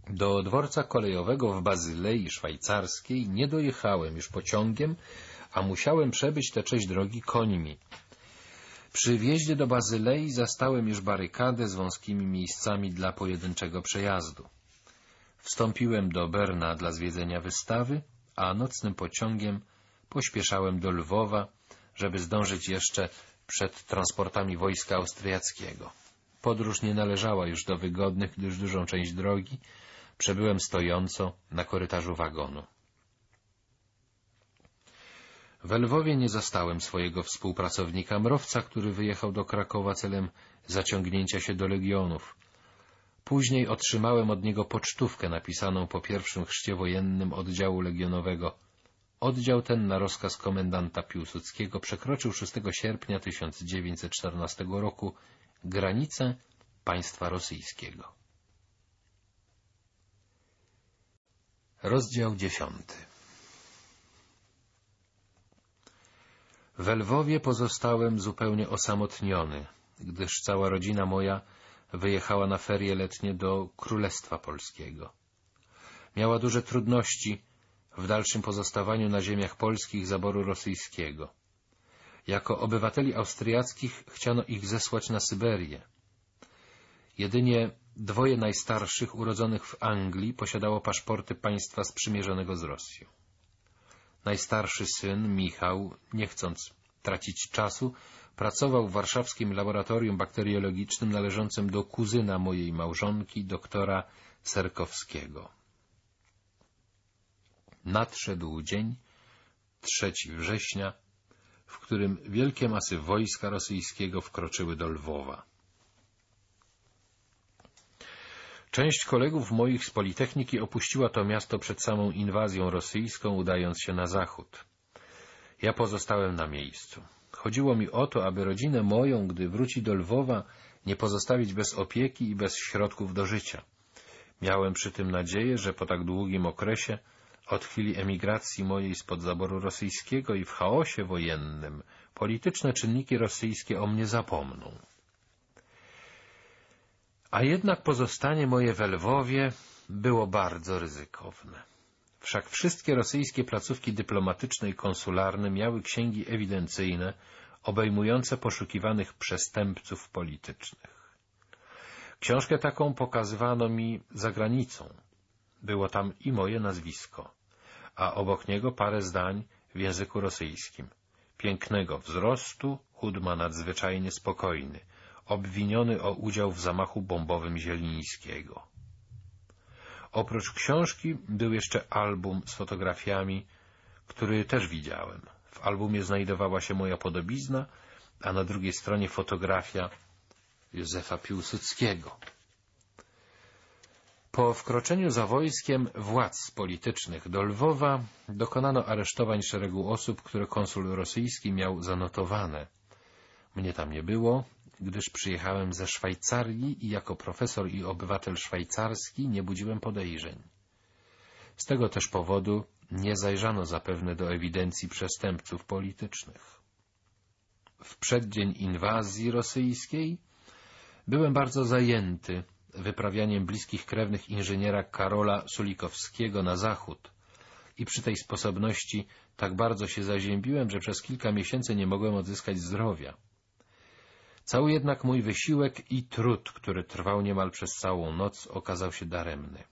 Do dworca kolejowego w Bazylei Szwajcarskiej nie dojechałem już pociągiem, a musiałem przebyć tę część drogi końmi. Przy wjeździe do Bazylei zastałem już barykadę z wąskimi miejscami dla pojedynczego przejazdu. Wstąpiłem do Berna dla zwiedzenia wystawy, a nocnym pociągiem pośpieszałem do Lwowa, żeby zdążyć jeszcze przed transportami wojska austriackiego. Podróż nie należała już do wygodnych, gdyż dużą część drogi przebyłem stojąco na korytarzu wagonu. W Lwowie nie zastałem swojego współpracownika Mrowca, który wyjechał do Krakowa celem zaciągnięcia się do legionów. Później otrzymałem od niego pocztówkę napisaną po pierwszym chrzcie wojennym oddziału legionowego. Oddział ten na rozkaz komendanta Piłsudskiego przekroczył 6 sierpnia 1914 roku granicę państwa rosyjskiego. Rozdział dziesiąty W Lwowie pozostałem zupełnie osamotniony, gdyż cała rodzina moja wyjechała na ferie letnie do Królestwa Polskiego. Miała duże trudności w dalszym pozostawaniu na ziemiach polskich zaboru rosyjskiego. Jako obywateli austriackich chciano ich zesłać na Syberię. Jedynie dwoje najstarszych, urodzonych w Anglii, posiadało paszporty państwa sprzymierzonego z Rosją. Najstarszy syn, Michał, nie chcąc tracić czasu, pracował w warszawskim laboratorium bakteriologicznym należącym do kuzyna mojej małżonki, doktora Serkowskiego. Nadszedł dzień, 3 września, w którym wielkie masy wojska rosyjskiego wkroczyły do Lwowa. Część kolegów moich z Politechniki opuściła to miasto przed samą inwazją rosyjską, udając się na zachód. Ja pozostałem na miejscu. Chodziło mi o to, aby rodzinę moją, gdy wróci do Lwowa, nie pozostawić bez opieki i bez środków do życia. Miałem przy tym nadzieję, że po tak długim okresie, od chwili emigracji mojej spod zaboru rosyjskiego i w chaosie wojennym, polityczne czynniki rosyjskie o mnie zapomną. A jednak pozostanie moje w Lwowie było bardzo ryzykowne. Wszak wszystkie rosyjskie placówki dyplomatyczne i konsularne miały księgi ewidencyjne obejmujące poszukiwanych przestępców politycznych. Książkę taką pokazywano mi za granicą. Było tam i moje nazwisko, a obok niego parę zdań w języku rosyjskim. Pięknego wzrostu, chudma nadzwyczajnie spokojny, obwiniony o udział w zamachu bombowym Zielińskiego. Oprócz książki był jeszcze album z fotografiami, który też widziałem. W albumie znajdowała się moja podobizna, a na drugiej stronie fotografia Józefa Piłsudskiego. Po wkroczeniu za wojskiem władz politycznych do Lwowa dokonano aresztowań szeregu osób, które konsul rosyjski miał zanotowane. Mnie tam nie było, gdyż przyjechałem ze Szwajcarii i jako profesor i obywatel szwajcarski nie budziłem podejrzeń. Z tego też powodu nie zajrzano zapewne do ewidencji przestępców politycznych. W przeddzień inwazji rosyjskiej byłem bardzo zajęty wyprawianiem bliskich krewnych inżyniera Karola Sulikowskiego na zachód i przy tej sposobności tak bardzo się zaziębiłem, że przez kilka miesięcy nie mogłem odzyskać zdrowia. Cały jednak mój wysiłek i trud, który trwał niemal przez całą noc, okazał się daremny.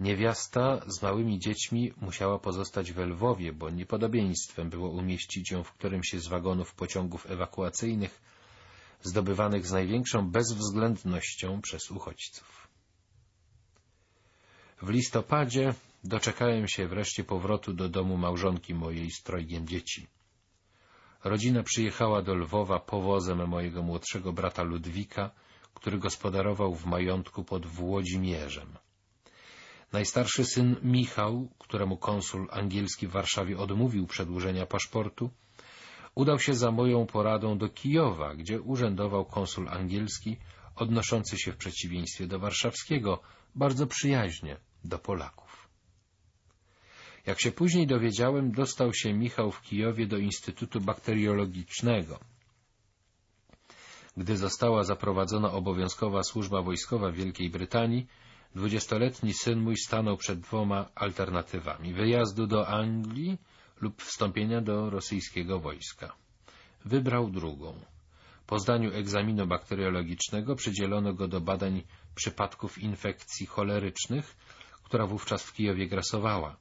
Niewiasta z małymi dziećmi musiała pozostać w Lwowie, bo niepodobieństwem było umieścić ją w którymś z wagonów pociągów ewakuacyjnych zdobywanych z największą bezwzględnością przez uchodźców. W listopadzie doczekałem się wreszcie powrotu do domu małżonki mojej z trojgiem dzieci. Rodzina przyjechała do Lwowa powozem mojego młodszego brata Ludwika, który gospodarował w majątku pod Włodzimierzem. Najstarszy syn Michał, któremu konsul angielski w Warszawie odmówił przedłużenia paszportu, udał się za moją poradą do Kijowa, gdzie urzędował konsul angielski, odnoszący się w przeciwieństwie do warszawskiego bardzo przyjaźnie do Polaków. Jak się później dowiedziałem, dostał się Michał w Kijowie do Instytutu Bakteriologicznego. Gdy została zaprowadzona obowiązkowa służba wojskowa w Wielkiej Brytanii, dwudziestoletni syn mój stanął przed dwoma alternatywami wyjazdu do Anglii lub wstąpienia do rosyjskiego wojska. Wybrał drugą. Po zdaniu egzaminu bakteriologicznego przydzielono go do badań przypadków infekcji cholerycznych, która wówczas w Kijowie grasowała.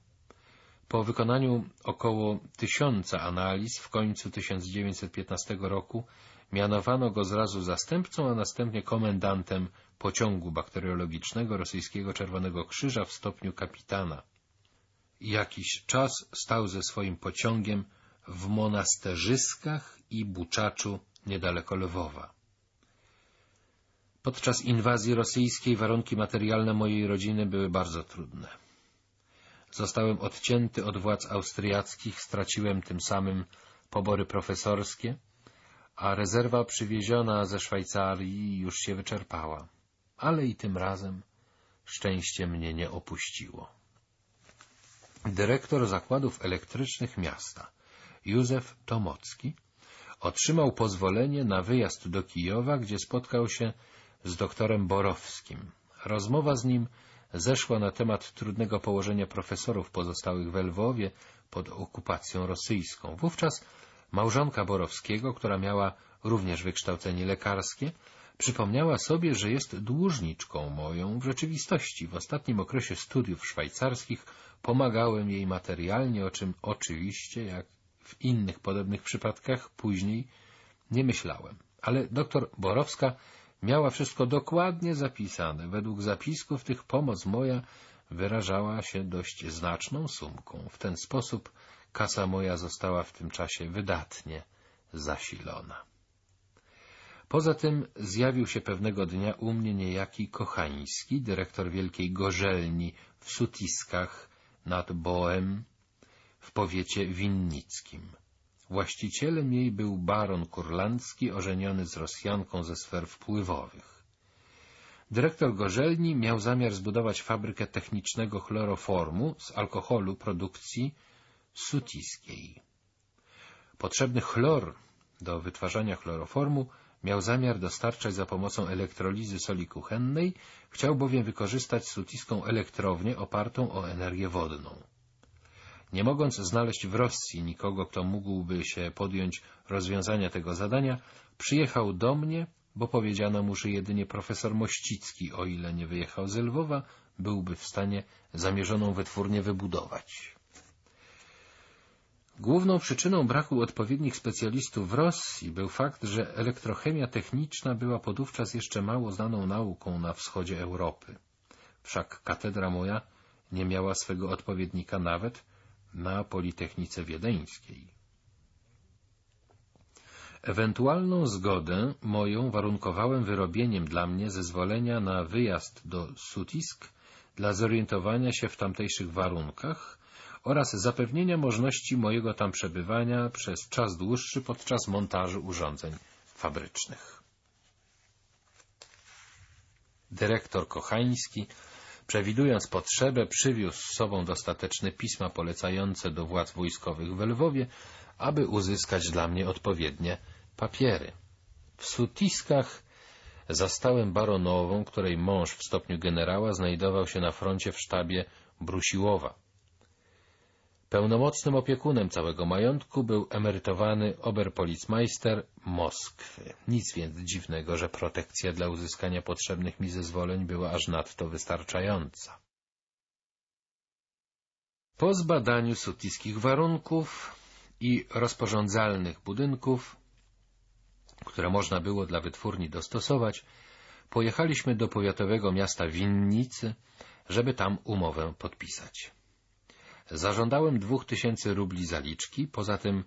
Po wykonaniu około tysiąca analiz w końcu 1915 roku mianowano go zrazu zastępcą, a następnie komendantem pociągu bakteriologicznego rosyjskiego Czerwonego Krzyża w stopniu kapitana. Jakiś czas stał ze swoim pociągiem w monasterzyskach i Buczaczu niedaleko Lwowa. Podczas inwazji rosyjskiej warunki materialne mojej rodziny były bardzo trudne. Zostałem odcięty od władz austriackich, straciłem tym samym pobory profesorskie, a rezerwa przywieziona ze Szwajcarii już się wyczerpała. Ale i tym razem szczęście mnie nie opuściło. Dyrektor zakładów elektrycznych miasta, Józef Tomocki, otrzymał pozwolenie na wyjazd do Kijowa, gdzie spotkał się z doktorem Borowskim. Rozmowa z nim zeszła na temat trudnego położenia profesorów pozostałych w Lwowie pod okupacją rosyjską. Wówczas małżonka Borowskiego, która miała również wykształcenie lekarskie, przypomniała sobie, że jest dłużniczką moją w rzeczywistości. W ostatnim okresie studiów szwajcarskich pomagałem jej materialnie, o czym oczywiście, jak w innych podobnych przypadkach, później nie myślałem. Ale doktor Borowska miała wszystko dokładnie zapisane. Według zapisków tych pomoc moja wyrażała się dość znaczną sumką. W ten sposób kasa moja została w tym czasie wydatnie zasilona. Poza tym zjawił się pewnego dnia u mnie niejaki Kochański, dyrektor wielkiej gorzelni w Sutiskach nad Boem w powiecie winnickim. Właścicielem jej był baron kurlandzki, ożeniony z Rosjanką ze sfer wpływowych. Dyrektor gorzelni miał zamiar zbudować fabrykę technicznego chloroformu z alkoholu produkcji sutiskiej. Potrzebny chlor do wytwarzania chloroformu miał zamiar dostarczać za pomocą elektrolizy soli kuchennej, chciał bowiem wykorzystać sutiską elektrownię opartą o energię wodną. Nie mogąc znaleźć w Rosji nikogo, kto mógłby się podjąć rozwiązania tego zadania, przyjechał do mnie, bo powiedziano mu, że jedynie profesor Mościcki, o ile nie wyjechał z Lwowa, byłby w stanie zamierzoną wytwórnię wybudować. Główną przyczyną braku odpowiednich specjalistów w Rosji był fakt, że elektrochemia techniczna była podówczas jeszcze mało znaną nauką na wschodzie Europy. Wszak katedra moja nie miała swego odpowiednika nawet na Politechnice Wiedeńskiej. Ewentualną zgodę moją warunkowałem wyrobieniem dla mnie zezwolenia na wyjazd do Sutisk dla zorientowania się w tamtejszych warunkach oraz zapewnienia możliwości mojego tam przebywania przez czas dłuższy podczas montażu urządzeń fabrycznych. Dyrektor Kochański, przewidując potrzebę, przywiózł z sobą dostateczne pisma polecające do władz wojskowych w Lwowie, aby uzyskać dla mnie odpowiednie papiery. W Sutiskach zastałem baronową, której mąż w stopniu generała znajdował się na froncie w sztabie Brusiłowa. Pełnomocnym opiekunem całego majątku był emerytowany oberpolicmeister Moskwy. Nic więc dziwnego, że protekcja dla uzyskania potrzebnych mi zezwoleń była aż nadto wystarczająca. Po zbadaniu sutiskich warunków i rozporządzalnych budynków, które można było dla wytwórni dostosować, pojechaliśmy do powiatowego miasta Winnicy, żeby tam umowę podpisać. Zażądałem dwóch tysięcy rubli zaliczki, poza tym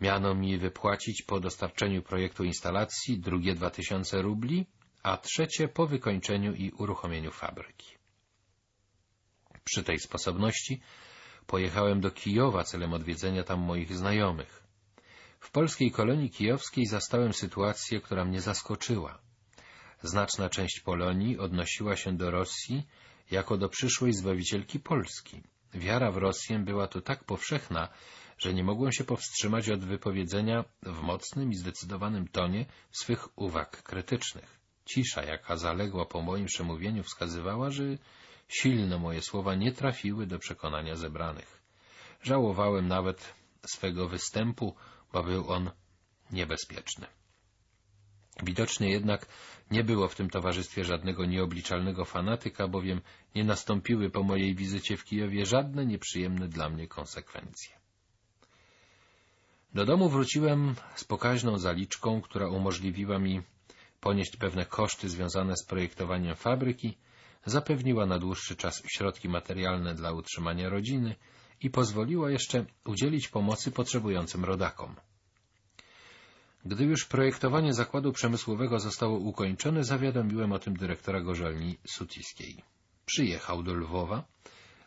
miano mi wypłacić po dostarczeniu projektu instalacji drugie dwa tysiące rubli, a trzecie po wykończeniu i uruchomieniu fabryki. Przy tej sposobności pojechałem do Kijowa celem odwiedzenia tam moich znajomych. W polskiej kolonii kijowskiej zastałem sytuację, która mnie zaskoczyła. Znaczna część Polonii odnosiła się do Rosji jako do przyszłej zbawicielki Polski. Wiara w Rosję była tu tak powszechna, że nie mogłem się powstrzymać od wypowiedzenia w mocnym i zdecydowanym tonie swych uwag krytycznych. Cisza, jaka zaległa po moim przemówieniu, wskazywała, że silne moje słowa nie trafiły do przekonania zebranych. Żałowałem nawet swego występu, bo był on niebezpieczny. Widocznie jednak nie było w tym towarzystwie żadnego nieobliczalnego fanatyka, bowiem nie nastąpiły po mojej wizycie w Kijowie żadne nieprzyjemne dla mnie konsekwencje. Do domu wróciłem z pokaźną zaliczką, która umożliwiła mi ponieść pewne koszty związane z projektowaniem fabryki, zapewniła na dłuższy czas środki materialne dla utrzymania rodziny i pozwoliła jeszcze udzielić pomocy potrzebującym rodakom. Gdy już projektowanie zakładu przemysłowego zostało ukończone, zawiadomiłem o tym dyrektora gorzelni Sutiskiej. Przyjechał do Lwowa,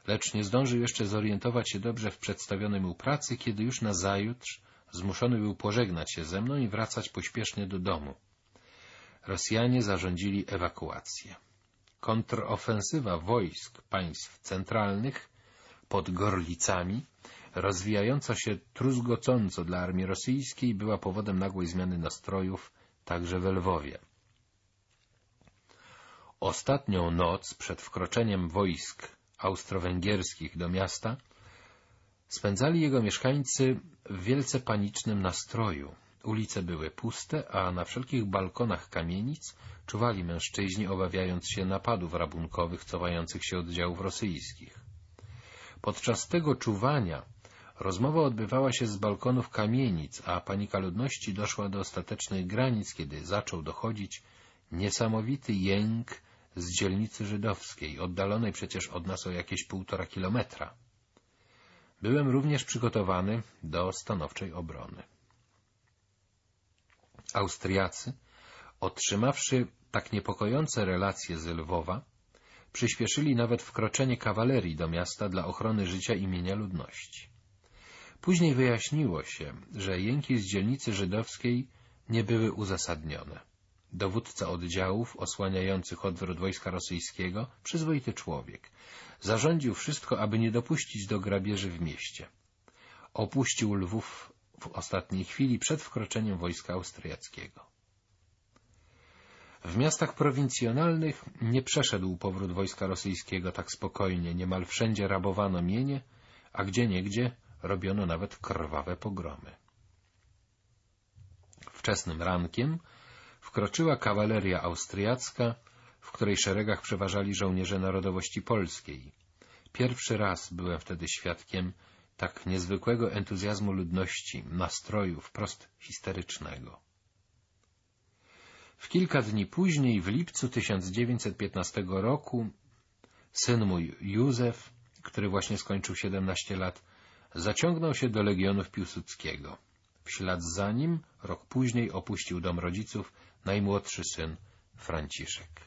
lecz nie zdążył jeszcze zorientować się dobrze w przedstawionej mu pracy, kiedy już na zajutrz zmuszony był pożegnać się ze mną i wracać pośpiesznie do domu. Rosjanie zarządzili ewakuację. Kontrofensywa wojsk państw centralnych pod Gorlicami rozwijająca się truzgocąco dla armii rosyjskiej, była powodem nagłej zmiany nastrojów także we Lwowie. Ostatnią noc przed wkroczeniem wojsk austro-węgierskich do miasta spędzali jego mieszkańcy w wielce panicznym nastroju. Ulice były puste, a na wszelkich balkonach kamienic czuwali mężczyźni, obawiając się napadów rabunkowych cofających się oddziałów rosyjskich. Podczas tego czuwania Rozmowa odbywała się z balkonów kamienic, a panika ludności doszła do ostatecznych granic, kiedy zaczął dochodzić niesamowity jęk z dzielnicy żydowskiej, oddalonej przecież od nas o jakieś półtora kilometra. Byłem również przygotowany do stanowczej obrony. Austriacy, otrzymawszy tak niepokojące relacje z Lwowa, przyspieszyli nawet wkroczenie kawalerii do miasta dla ochrony życia imienia ludności. Później wyjaśniło się, że jęki z dzielnicy żydowskiej nie były uzasadnione. Dowódca oddziałów osłaniających odwrót wojska rosyjskiego, przyzwoity człowiek, zarządził wszystko, aby nie dopuścić do grabieży w mieście. Opuścił Lwów w ostatniej chwili przed wkroczeniem wojska austriackiego. W miastach prowincjonalnych nie przeszedł powrót wojska rosyjskiego tak spokojnie, niemal wszędzie rabowano mienie, a gdzie niegdzie robiono nawet krwawe pogromy. Wczesnym rankiem wkroczyła kawaleria austriacka, w której szeregach przeważali żołnierze narodowości polskiej. Pierwszy raz byłem wtedy świadkiem tak niezwykłego entuzjazmu ludności, nastroju wprost histerycznego. W kilka dni później, w lipcu 1915 roku, syn mój Józef, który właśnie skończył 17 lat, zaciągnął się do legionów Piłsudskiego. W ślad za nim rok później opuścił dom rodziców najmłodszy syn Franciszek.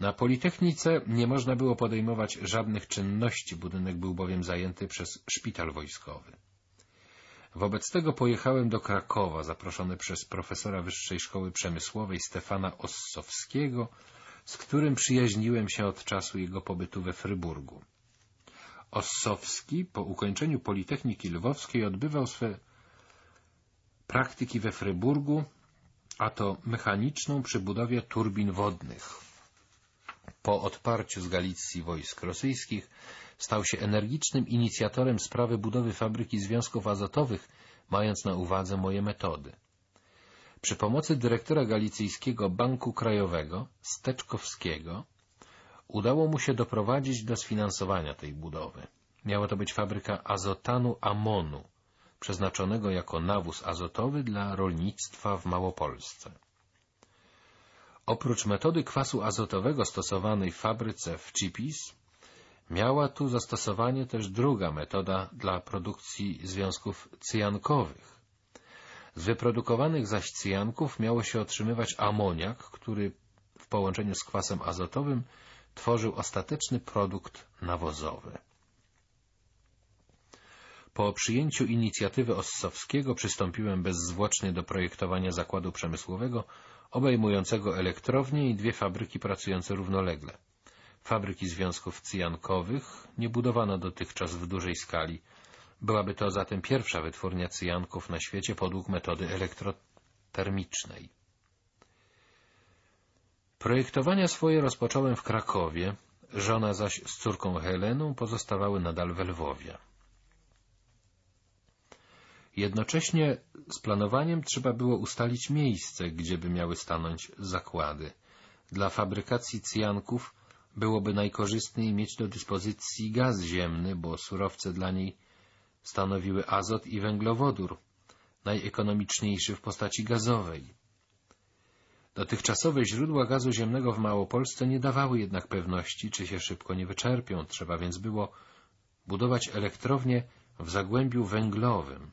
Na Politechnice nie można było podejmować żadnych czynności, budynek był bowiem zajęty przez szpital wojskowy. Wobec tego pojechałem do Krakowa, zaproszony przez profesora Wyższej Szkoły Przemysłowej Stefana Ossowskiego, z którym przyjaźniłem się od czasu jego pobytu we Fryburgu. Ossowski po ukończeniu Politechniki Lwowskiej odbywał swe praktyki we Fryburgu, a to mechaniczną przy budowie turbin wodnych. Po odparciu z Galicji wojsk rosyjskich stał się energicznym inicjatorem sprawy budowy fabryki związków azotowych, mając na uwadze moje metody. Przy pomocy dyrektora Galicyjskiego Banku Krajowego, Steczkowskiego, udało mu się doprowadzić do sfinansowania tej budowy. Miała to być fabryka azotanu amonu, przeznaczonego jako nawóz azotowy dla rolnictwa w Małopolsce. Oprócz metody kwasu azotowego stosowanej w fabryce w Chipis, miała tu zastosowanie też druga metoda dla produkcji związków cyjankowych. Z wyprodukowanych zaś cyjanków miało się otrzymywać amoniak, który w połączeniu z kwasem azotowym tworzył ostateczny produkt nawozowy. Po przyjęciu inicjatywy Ossowskiego przystąpiłem bezzwłocznie do projektowania zakładu przemysłowego obejmującego elektrownię i dwie fabryki pracujące równolegle. Fabryki związków cyjankowych nie budowano dotychczas w dużej skali. Byłaby to zatem pierwsza wytwórnia cyjanków na świecie podług metody elektrotermicznej. Projektowania swoje rozpocząłem w Krakowie, żona zaś z córką Heleną pozostawały nadal we Lwowie. Jednocześnie z planowaniem trzeba było ustalić miejsce, gdzie by miały stanąć zakłady. Dla fabrykacji cyjanków byłoby najkorzystniej mieć do dyspozycji gaz ziemny, bo surowce dla niej stanowiły azot i węglowodór, najekonomiczniejszy w postaci gazowej. Dotychczasowe źródła gazu ziemnego w Małopolsce nie dawały jednak pewności, czy się szybko nie wyczerpią. Trzeba więc było budować elektrownię w zagłębiu węglowym,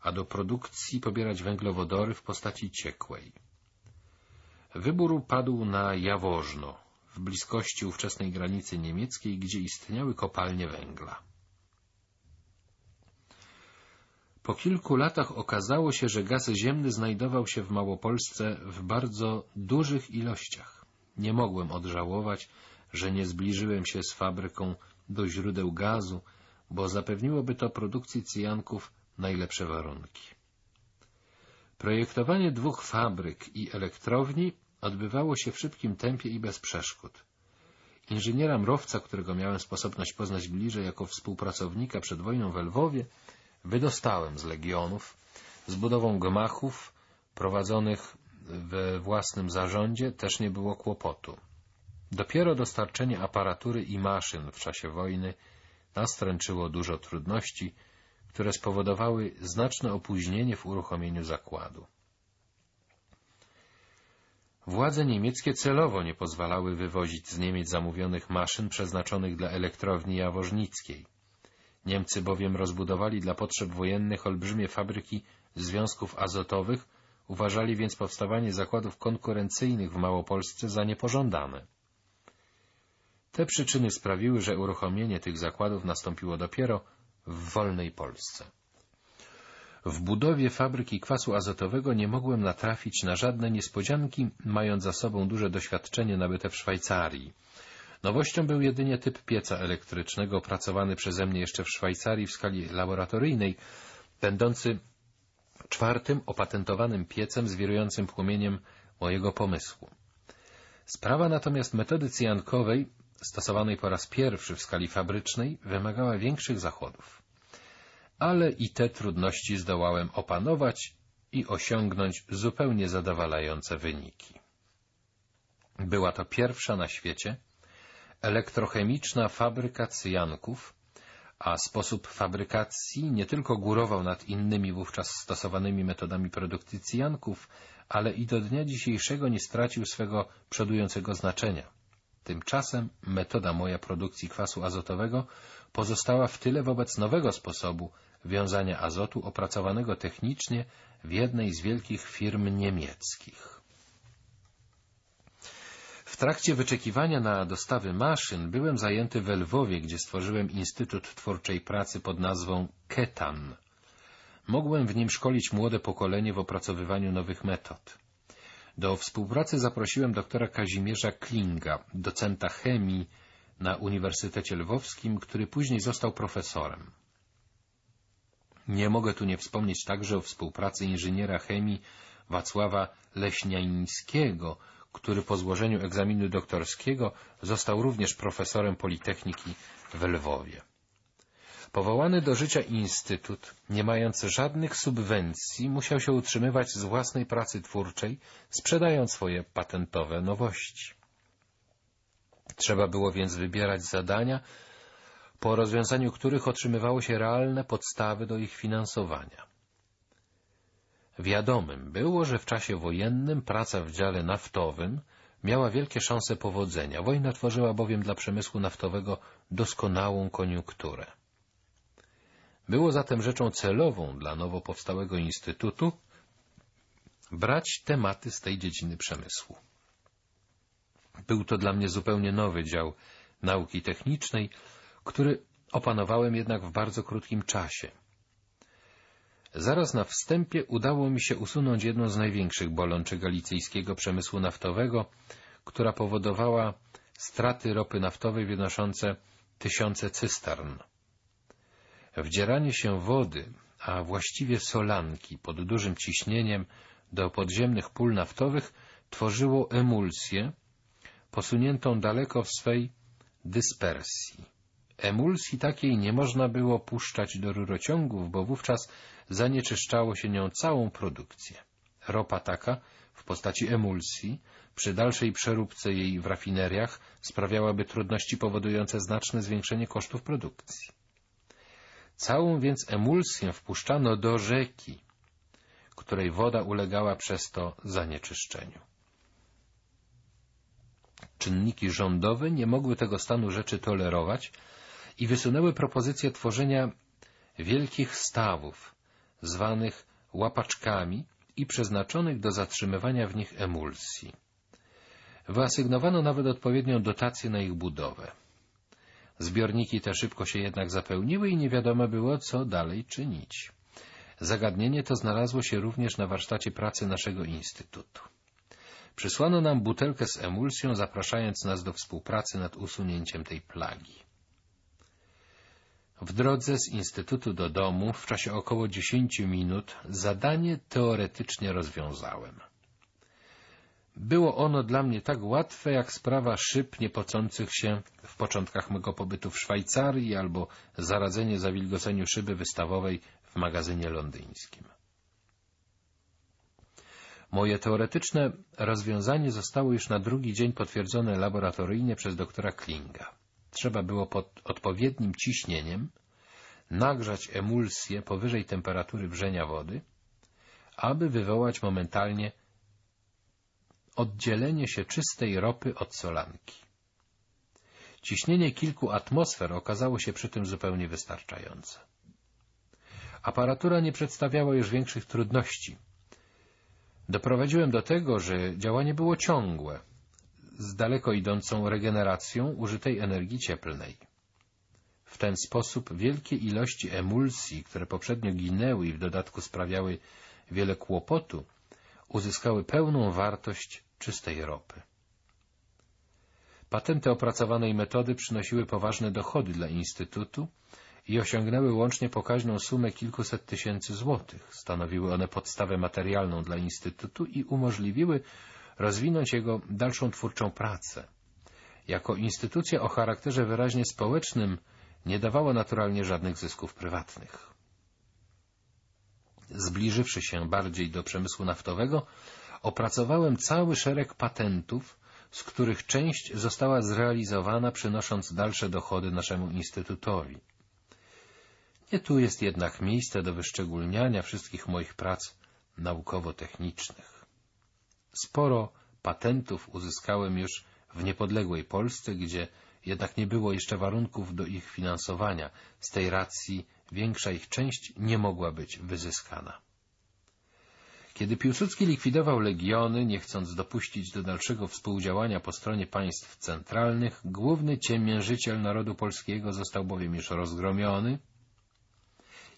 a do produkcji pobierać węglowodory w postaci ciekłej. Wybór padł na Jaworzno, w bliskości ówczesnej granicy niemieckiej, gdzie istniały kopalnie węgla. Po kilku latach okazało się, że gaz ziemny znajdował się w Małopolsce w bardzo dużych ilościach. Nie mogłem odżałować, że nie zbliżyłem się z fabryką do źródeł gazu, bo zapewniłoby to produkcji cyjanków najlepsze warunki. Projektowanie dwóch fabryk i elektrowni odbywało się w szybkim tempie i bez przeszkód. Inżyniera Mrowca, którego miałem sposobność poznać bliżej jako współpracownika przed wojną w Lwowie, wydostałem z legionów z budową gmachów prowadzonych we własnym zarządzie też nie było kłopotu. Dopiero dostarczenie aparatury i maszyn w czasie wojny nastręczyło dużo trudności, które spowodowały znaczne opóźnienie w uruchomieniu zakładu. Władze niemieckie celowo nie pozwalały wywozić z Niemiec zamówionych maszyn przeznaczonych dla elektrowni jaworznickiej. Niemcy bowiem rozbudowali dla potrzeb wojennych olbrzymie fabryki związków azotowych, uważali więc powstawanie zakładów konkurencyjnych w Małopolsce za niepożądane. Te przyczyny sprawiły, że uruchomienie tych zakładów nastąpiło dopiero w wolnej Polsce. W budowie fabryki kwasu azotowego nie mogłem natrafić na żadne niespodzianki, mając za sobą duże doświadczenie nabyte w Szwajcarii. Nowością był jedynie typ pieca elektrycznego opracowany przeze mnie jeszcze w Szwajcarii w skali laboratoryjnej, będący czwartym opatentowanym piecem z wirującym płomieniem mojego pomysłu. Sprawa natomiast metody cyjankowej, stosowanej po raz pierwszy w skali fabrycznej, wymagała większych zachodów. Ale i te trudności zdołałem opanować i osiągnąć zupełnie zadowalające wyniki. Była to pierwsza na świecie elektrochemiczna fabryka cyjanków, a sposób fabrykacji nie tylko górował nad innymi wówczas stosowanymi metodami produkcji cyjanków, ale i do dnia dzisiejszego nie stracił swego przodującego znaczenia. Tymczasem metoda moja produkcji kwasu azotowego pozostała w tyle wobec nowego sposobu wiązania azotu opracowanego technicznie w jednej z wielkich firm niemieckich. W trakcie wyczekiwania na dostawy maszyn byłem zajęty w Lwowie, gdzie stworzyłem Instytut Twórczej Pracy pod nazwą Ketan. Mogłem w nim szkolić młode pokolenie w opracowywaniu nowych metod. Do współpracy zaprosiłem doktora Kazimierza Klinga, docenta chemii na Uniwersytecie Lwowskim, który później został profesorem. Nie mogę tu nie wspomnieć także o współpracy inżyniera chemii Wacława Leśniańskiego, który po złożeniu egzaminu doktorskiego został również profesorem Politechniki w Lwowie. Powołany do życia instytut, nie mający żadnych subwencji, musiał się utrzymywać z własnej pracy twórczej, sprzedając swoje patentowe nowości. Trzeba było więc wybierać zadania, po rozwiązaniu których otrzymywało się realne podstawy do ich finansowania. Wiadomym było, że w czasie wojennym praca w dziale naftowym miała wielkie szanse powodzenia. Wojna tworzyła bowiem dla przemysłu naftowego doskonałą koniunkturę. Było zatem rzeczą celową dla nowo powstałego instytutu brać tematy z tej dziedziny przemysłu. Był to dla mnie zupełnie nowy dział nauki technicznej, który opanowałem jednak w bardzo krótkim czasie. Zaraz na wstępie udało mi się usunąć jedną z największych bolączek galicyjskiego przemysłu naftowego, która powodowała straty ropy naftowej wynoszące tysiące cystern. Wdzieranie się wody, a właściwie solanki pod dużym ciśnieniem do podziemnych pól naftowych tworzyło emulsję, posuniętą daleko w swej dyspersji. Emulsji takiej nie można było puszczać do rurociągów, bo wówczas zanieczyszczało się nią całą produkcję. Ropa taka, w postaci emulsji, przy dalszej przeróbce jej w rafineriach sprawiałaby trudności powodujące znaczne zwiększenie kosztów produkcji. Całą więc emulsję wpuszczano do rzeki, której woda ulegała przez to zanieczyszczeniu. Czynniki rządowe nie mogły tego stanu rzeczy tolerować i wysunęły propozycję tworzenia wielkich stawów, zwanych łapaczkami i przeznaczonych do zatrzymywania w nich emulsji. Wyasygnowano nawet odpowiednią dotację na ich budowę. Zbiorniki te szybko się jednak zapełniły i nie wiadomo było, co dalej czynić. Zagadnienie to znalazło się również na warsztacie pracy naszego instytutu. Przysłano nam butelkę z emulsją, zapraszając nas do współpracy nad usunięciem tej plagi. W drodze z instytutu do domu w czasie około dziesięciu minut zadanie teoretycznie rozwiązałem. Było ono dla mnie tak łatwe, jak sprawa szyb niepocących się w początkach mego pobytu w Szwajcarii albo zaradzenie zawilgoceniu szyby wystawowej w magazynie londyńskim. Moje teoretyczne rozwiązanie zostało już na drugi dzień potwierdzone laboratoryjnie przez doktora Klinga. Trzeba było pod odpowiednim ciśnieniem nagrzać emulsję powyżej temperatury wrzenia wody, aby wywołać momentalnie oddzielenie się czystej ropy od solanki. Ciśnienie kilku atmosfer okazało się przy tym zupełnie wystarczające. Aparatura nie przedstawiała już większych trudności. Doprowadziłem do tego, że działanie było ciągłe, z daleko idącą regeneracją użytej energii cieplnej. W ten sposób wielkie ilości emulsji, które poprzednio ginęły i w dodatku sprawiały wiele kłopotu, uzyskały pełną wartość czystej ropy. Patenty opracowanej metody przynosiły poważne dochody dla Instytutu i osiągnęły łącznie pokaźną sumę kilkuset tysięcy złotych. Stanowiły one podstawę materialną dla Instytutu i umożliwiły rozwinąć jego dalszą twórczą pracę. Jako instytucja o charakterze wyraźnie społecznym nie dawała naturalnie żadnych zysków prywatnych. Zbliżywszy się bardziej do przemysłu naftowego, opracowałem cały szereg patentów, z których część została zrealizowana, przynosząc dalsze dochody naszemu instytutowi. Nie tu jest jednak miejsce do wyszczególniania wszystkich moich prac naukowo-technicznych. Sporo patentów uzyskałem już w niepodległej Polsce, gdzie jednak nie było jeszcze warunków do ich finansowania. Z tej racji większa ich część nie mogła być wyzyskana. Kiedy Piłsudski likwidował legiony, nie chcąc dopuścić do dalszego współdziałania po stronie państw centralnych, główny ciemiężyciel narodu polskiego został bowiem już rozgromiony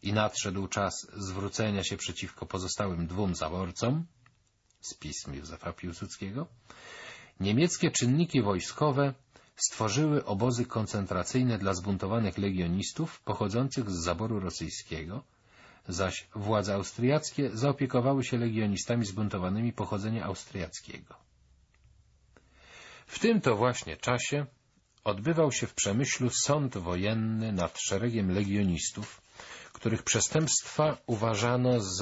i nadszedł czas zwrócenia się przeciwko pozostałym dwóm zaborcom z pism Józefa Piłsudskiego, niemieckie czynniki wojskowe stworzyły obozy koncentracyjne dla zbuntowanych legionistów pochodzących z zaboru rosyjskiego, zaś władze austriackie zaopiekowały się legionistami zbuntowanymi pochodzenia austriackiego. W tym to właśnie czasie odbywał się w Przemyślu sąd wojenny nad szeregiem legionistów, których przestępstwa uważano za